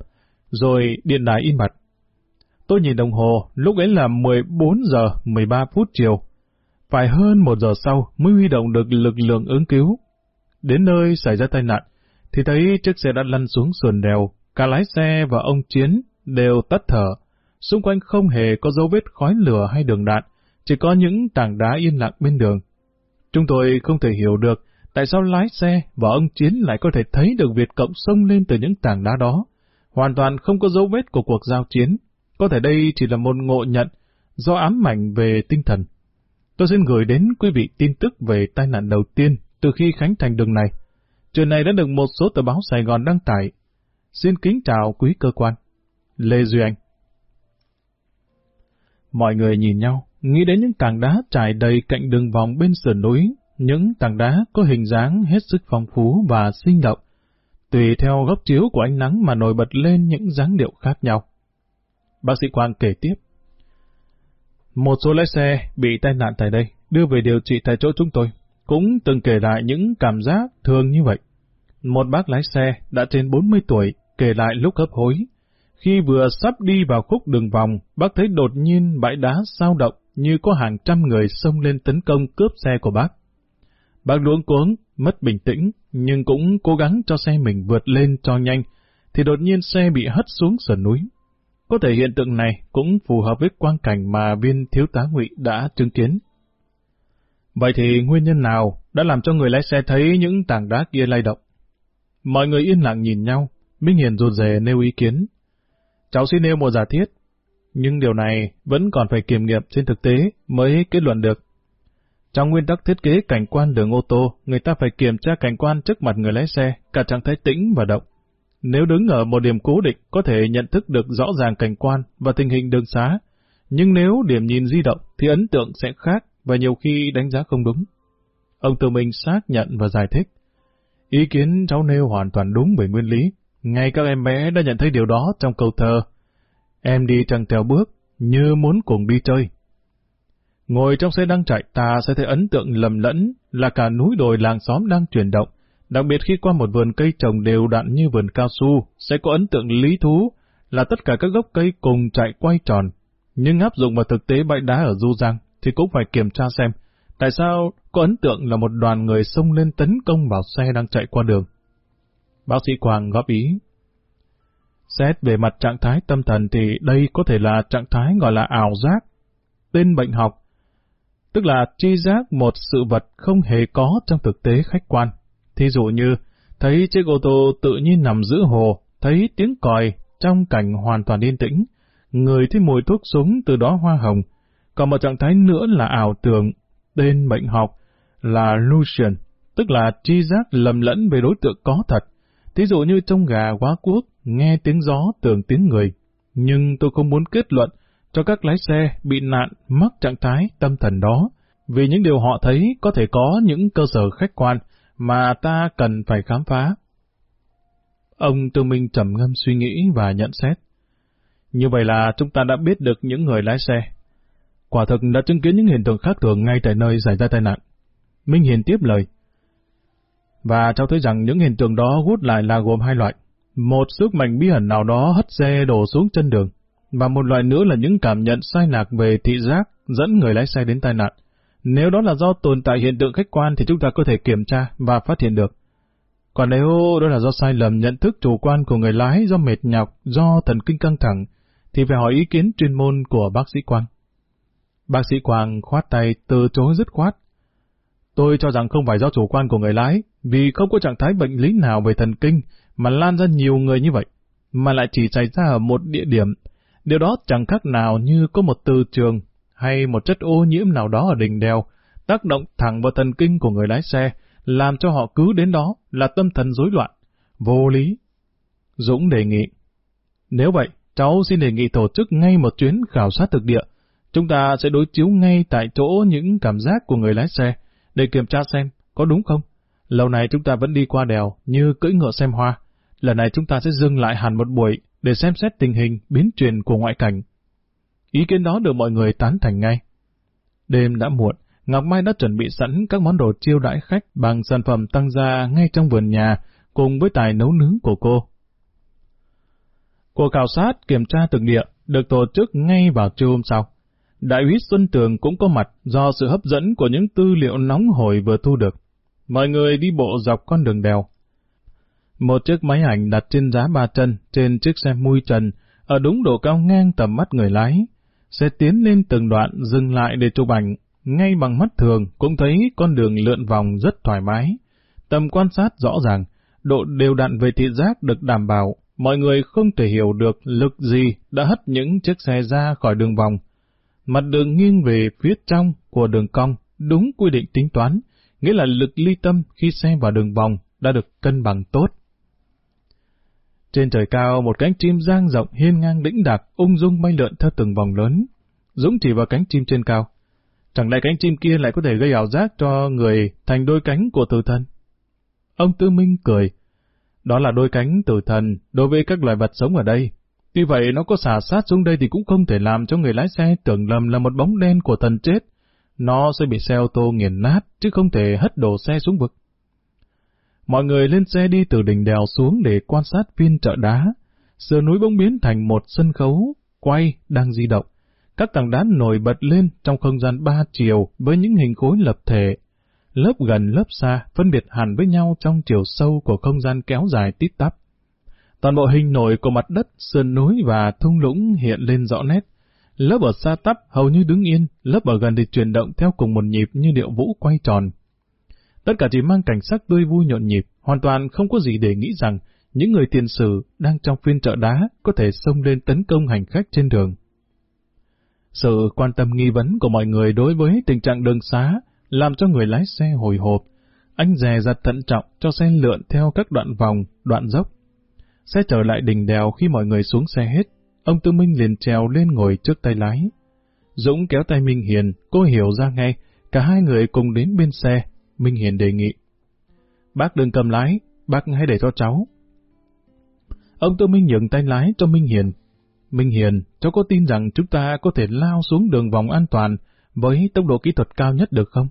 rồi điện đài im mặt. Tôi nhìn đồng hồ, lúc ấy là 14 giờ 13 phút chiều. Phải hơn một giờ sau mới huy động được lực lượng ứng cứu. Đến nơi xảy ra tai nạn, thì thấy chiếc xe đã lăn xuống sườn đèo, cả lái xe và ông Chiến đều tắt thở. Xung quanh không hề có dấu vết khói lửa hay đường đạn, chỉ có những tảng đá yên lặng bên đường. Chúng tôi không thể hiểu được tại sao lái xe và ông Chiến lại có thể thấy được Việt Cộng xông lên từ những tảng đá đó, hoàn toàn không có dấu vết của cuộc giao chiến. Có thể đây chỉ là một ngộ nhận do ám ảnh về tinh thần. Tôi xin gửi đến quý vị tin tức về tai nạn đầu tiên từ khi khánh thành đường này. Chuyện này đã được một số tờ báo Sài Gòn đăng tải. Xin kính chào quý cơ quan. Lê Duy Anh Mọi người nhìn nhau, nghĩ đến những tảng đá trải đầy cạnh đường vòng bên sườn núi, những tảng đá có hình dáng hết sức phong phú và sinh động, tùy theo góc chiếu của ánh nắng mà nổi bật lên những dáng điệu khác nhau. Bác sĩ Quang kể tiếp. Một số lái xe bị tai nạn tại đây, đưa về điều trị tại chỗ chúng tôi, cũng từng kể lại những cảm giác thường như vậy. Một bác lái xe đã trên 40 tuổi kể lại lúc hấp hối. Khi vừa sắp đi vào khúc đường vòng, bác thấy đột nhiên bãi đá sao động như có hàng trăm người xông lên tấn công cướp xe của bác. Bác luống cuống, mất bình tĩnh, nhưng cũng cố gắng cho xe mình vượt lên cho nhanh, thì đột nhiên xe bị hất xuống sườn núi. Có thể hiện tượng này cũng phù hợp với quang cảnh mà viên thiếu tá ngụy đã chứng kiến. Vậy thì nguyên nhân nào đã làm cho người lái xe thấy những tảng đá kia lay động? Mọi người yên lặng nhìn nhau, Minh Hiền rụt rè nêu ý kiến. Cháu xin nêu một giả thiết, nhưng điều này vẫn còn phải kiểm nghiệm trên thực tế mới kết luận được. Trong nguyên tắc thiết kế cảnh quan đường ô tô, người ta phải kiểm tra cảnh quan trước mặt người lái xe, cả trạng thái tĩnh và động. Nếu đứng ở một điểm cố định, có thể nhận thức được rõ ràng cảnh quan và tình hình đường xá. Nhưng nếu điểm nhìn di động, thì ấn tượng sẽ khác và nhiều khi đánh giá không đúng. Ông tự mình xác nhận và giải thích. Ý kiến cháu nêu hoàn toàn đúng về nguyên lý. Ngay các em bé đã nhận thấy điều đó trong câu thơ. Em đi chẳng theo bước, như muốn cùng đi chơi. Ngồi trong xe đang chạy ta sẽ thấy ấn tượng lầm lẫn là cả núi đồi làng xóm đang chuyển động. Đặc biệt khi qua một vườn cây trồng đều đặn như vườn cao su, sẽ có ấn tượng lý thú là tất cả các gốc cây cùng chạy quay tròn. Nhưng áp dụng vào thực tế bãi đá ở Du Giang thì cũng phải kiểm tra xem tại sao có ấn tượng là một đoàn người xông lên tấn công vào xe đang chạy qua đường. Bác sĩ Quang góp ý. Xét về mặt trạng thái tâm thần thì đây có thể là trạng thái gọi là ảo giác. Tên bệnh học tức là chi giác một sự vật không hề có trong thực tế khách quan. Thí dụ như, thấy chiếc ô tô tự nhiên nằm giữa hồ, thấy tiếng còi trong cảnh hoàn toàn yên tĩnh, người thấy mùi thuốc súng từ đó hoa hồng. Còn một trạng thái nữa là ảo tưởng, tên bệnh học là illusion, tức là chi giác lầm lẫn về đối tượng có thật. Thí dụ như trong gà quá quốc, nghe tiếng gió tưởng tiếng người. Nhưng tôi không muốn kết luận cho các lái xe bị nạn mắc trạng thái tâm thần đó, vì những điều họ thấy có thể có những cơ sở khách quan mà ta cần phải khám phá. Ông Tư Minh trầm ngâm suy nghĩ và nhận xét. Như vậy là chúng ta đã biết được những người lái xe. Quả thực đã chứng kiến những hiện tượng khác thường ngay tại nơi xảy ra tai nạn. Minh Hiền tiếp lời. Và cháu thấy rằng những hiện tượng đó gút lại là gồm hai loại. Một sức mạnh bí ẩn nào đó hất xe đổ xuống chân đường và một loại nữa là những cảm nhận sai lạc về thị giác dẫn người lái xe đến tai nạn. Nếu đó là do tồn tại hiện tượng khách quan thì chúng ta có thể kiểm tra và phát hiện được. Còn nếu đó là do sai lầm nhận thức chủ quan của người lái do mệt nhọc, do thần kinh căng thẳng, thì phải hỏi ý kiến chuyên môn của bác sĩ Quang. Bác sĩ Quang khoát tay từ chối dứt khoát. Tôi cho rằng không phải do chủ quan của người lái, vì không có trạng thái bệnh lý nào về thần kinh mà lan ra nhiều người như vậy, mà lại chỉ xảy ra ở một địa điểm Điều đó chẳng khác nào như có một từ trường hay một chất ô nhiễm nào đó ở đỉnh đèo tác động thẳng vào thần kinh của người lái xe, làm cho họ cứ đến đó là tâm thần rối loạn, vô lý. Dũng đề nghị, nếu vậy, cháu xin đề nghị tổ chức ngay một chuyến khảo sát thực địa. Chúng ta sẽ đối chiếu ngay tại chỗ những cảm giác của người lái xe, để kiểm tra xem có đúng không. Lâu này chúng ta vẫn đi qua đèo như cưỡi ngựa xem hoa. Lần này chúng ta sẽ dừng lại hẳn một buổi để xem xét tình hình biến chuyển của ngoại cảnh. Ý kiến đó được mọi người tán thành ngay. Đêm đã muộn, Ngọc Mai đã chuẩn bị sẵn các món đồ chiêu đãi khách bằng sản phẩm tăng gia ngay trong vườn nhà, cùng với tài nấu nướng của cô. Cuộc khảo sát kiểm tra thực địa được tổ chức ngay vào trưa hôm sau. Đại úy Xuân Tường cũng có mặt do sự hấp dẫn của những tư liệu nóng hổi vừa thu được. Mọi người đi bộ dọc con đường đèo, một chiếc máy ảnh đặt trên giá ba chân, trên chiếc xe mui trần, ở đúng độ cao ngang tầm mắt người lái. Xe tiến lên từng đoạn dừng lại để chụp ảnh, ngay bằng mắt thường cũng thấy con đường lượn vòng rất thoải mái. Tầm quan sát rõ ràng, độ đều đặn về thị giác được đảm bảo, mọi người không thể hiểu được lực gì đã hất những chiếc xe ra khỏi đường vòng. Mặt đường nghiêng về phía trong của đường cong, đúng quy định tính toán, nghĩa là lực ly tâm khi xe vào đường vòng đã được cân bằng tốt. Trên trời cao, một cánh chim giang rộng hiên ngang đĩnh đạc, ung dung bay lượn theo từng vòng lớn. Dũng chỉ vào cánh chim trên cao. Chẳng lẽ cánh chim kia lại có thể gây ảo giác cho người thành đôi cánh của tử thần? Ông Tư Minh cười. Đó là đôi cánh tử thần đối với các loài vật sống ở đây. Tuy vậy nó có xả sát xuống đây thì cũng không thể làm cho người lái xe tưởng lầm là một bóng đen của thần chết. Nó sẽ bị xe ô tô nghiền nát, chứ không thể hất đổ xe xuống vực. Mọi người lên xe đi từ đỉnh đèo xuống để quan sát viên chợ đá. Sườn núi bỗng biến thành một sân khấu, quay, đang di động. Các tảng đá nổi bật lên trong không gian ba chiều với những hình khối lập thể. Lớp gần lớp xa phân biệt hẳn với nhau trong chiều sâu của không gian kéo dài tít tắp. Toàn bộ hình nổi của mặt đất, sườn núi và thung lũng hiện lên rõ nét. Lớp ở xa tắp hầu như đứng yên, lớp ở gần thì chuyển động theo cùng một nhịp như điệu vũ quay tròn. Tất cả chỉ mang cảnh sắc tươi vui nhộn nhịp, hoàn toàn không có gì để nghĩ rằng những người tiền sử đang trong phiên chợ đá có thể xông lên tấn công hành khách trên đường. Sự quan tâm nghi vấn của mọi người đối với tình trạng đường xá làm cho người lái xe hồi hộp. Anh dè dặt thận trọng cho xe lượn theo các đoạn vòng, đoạn dốc. Xe trở lại đỉnh đèo khi mọi người xuống xe hết, ông Tư Minh liền trèo lên ngồi trước tay lái. Dũng kéo tay Minh Hiền, cô hiểu ra ngay, cả hai người cùng đến bên xe, Minh Hiền đề nghị. Bác đừng cầm lái, bác hãy để cho cháu. Ông Tư Minh nhường tay lái cho Minh Hiền. Minh Hiền, cháu có tin rằng chúng ta có thể lao xuống đường vòng an toàn với tốc độ kỹ thuật cao nhất được không?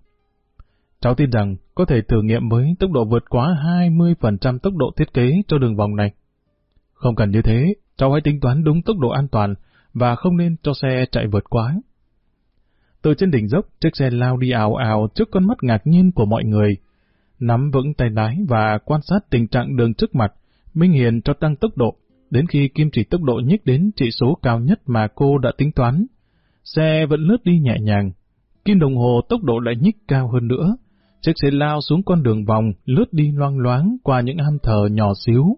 Cháu tin rằng có thể thử nghiệm với tốc độ vượt quá 20% tốc độ thiết kế cho đường vòng này. Không cần như thế, cháu hãy tính toán đúng tốc độ an toàn và không nên cho xe chạy vượt quá. Từ trên đỉnh dốc, chiếc xe lao đi ảo ảo trước con mắt ngạc nhiên của mọi người. Nắm vững tay lái và quan sát tình trạng đường trước mặt, Minh Hiền cho tăng tốc độ, đến khi kim chỉ tốc độ nhích đến chỉ số cao nhất mà cô đã tính toán. Xe vẫn lướt đi nhẹ nhàng, kim đồng hồ tốc độ lại nhích cao hơn nữa. Chiếc xe lao xuống con đường vòng, lướt đi loang loáng qua những am thờ nhỏ xíu.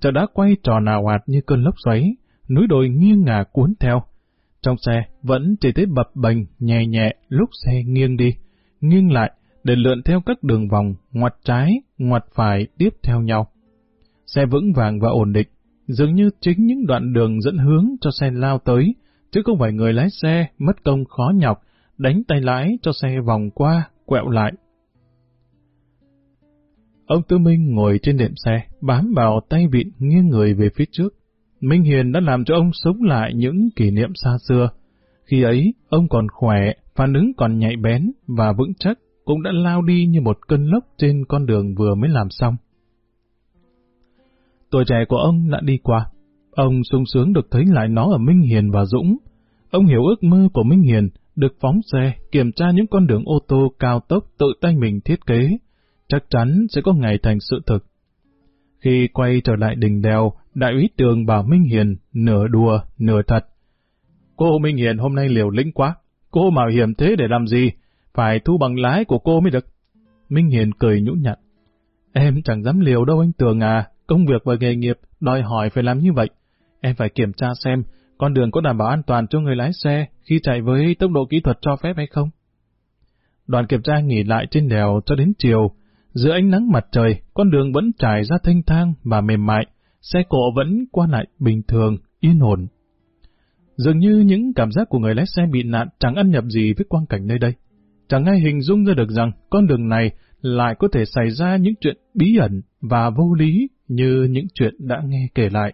Chợ đã quay tròn nào ạt như cơn lốc xoáy, núi đồi nghiêng ngả cuốn theo. Trong xe vẫn chỉ thấy bập bềnh nhẹ nhẹ lúc xe nghiêng đi, nghiêng lại để lượn theo các đường vòng, ngoặt trái, ngoặt phải tiếp theo nhau. Xe vững vàng và ổn định, dường như chính những đoạn đường dẫn hướng cho xe lao tới, chứ không phải người lái xe mất công khó nhọc, đánh tay lái cho xe vòng qua, quẹo lại. Ông Tư Minh ngồi trên đệm xe, bám vào tay vịn nghiêng người về phía trước. Minh Hiền đã làm cho ông sống lại những kỷ niệm xa xưa. Khi ấy, ông còn khỏe, phản ứng còn nhạy bén và vững chắc, cũng đã lao đi như một cơn lốc trên con đường vừa mới làm xong. Tuổi trẻ của ông đã đi qua. Ông sung sướng được thấy lại nó ở Minh Hiền và Dũng. Ông hiểu ước mơ của Minh Hiền được phóng xe, kiểm tra những con đường ô tô cao tốc tự tay mình thiết kế. Chắc chắn sẽ có ngày thành sự thực. Khi quay trở lại đỉnh đèo, đại úy tường bảo Minh Hiền nửa đùa, nửa thật. Cô Minh Hiền hôm nay liều lĩnh quá. Cô mạo hiểm thế để làm gì? Phải thu bằng lái của cô mới được. Minh Hiền cười nhũ nhặn. Em chẳng dám liều đâu anh Tường à, công việc và nghề nghiệp đòi hỏi phải làm như vậy. Em phải kiểm tra xem con đường có đảm bảo an toàn cho người lái xe khi chạy với tốc độ kỹ thuật cho phép hay không. Đoàn kiểm tra nghỉ lại trên đèo cho đến chiều. Giữa ánh nắng mặt trời, con đường vẫn trải ra thanh thang và mềm mại, xe cộ vẫn qua lại bình thường, yên ổn. Dường như những cảm giác của người lái xe bị nạn chẳng ăn nhập gì với quang cảnh nơi đây. Chẳng ai hình dung ra được rằng con đường này lại có thể xảy ra những chuyện bí ẩn và vô lý như những chuyện đã nghe kể lại.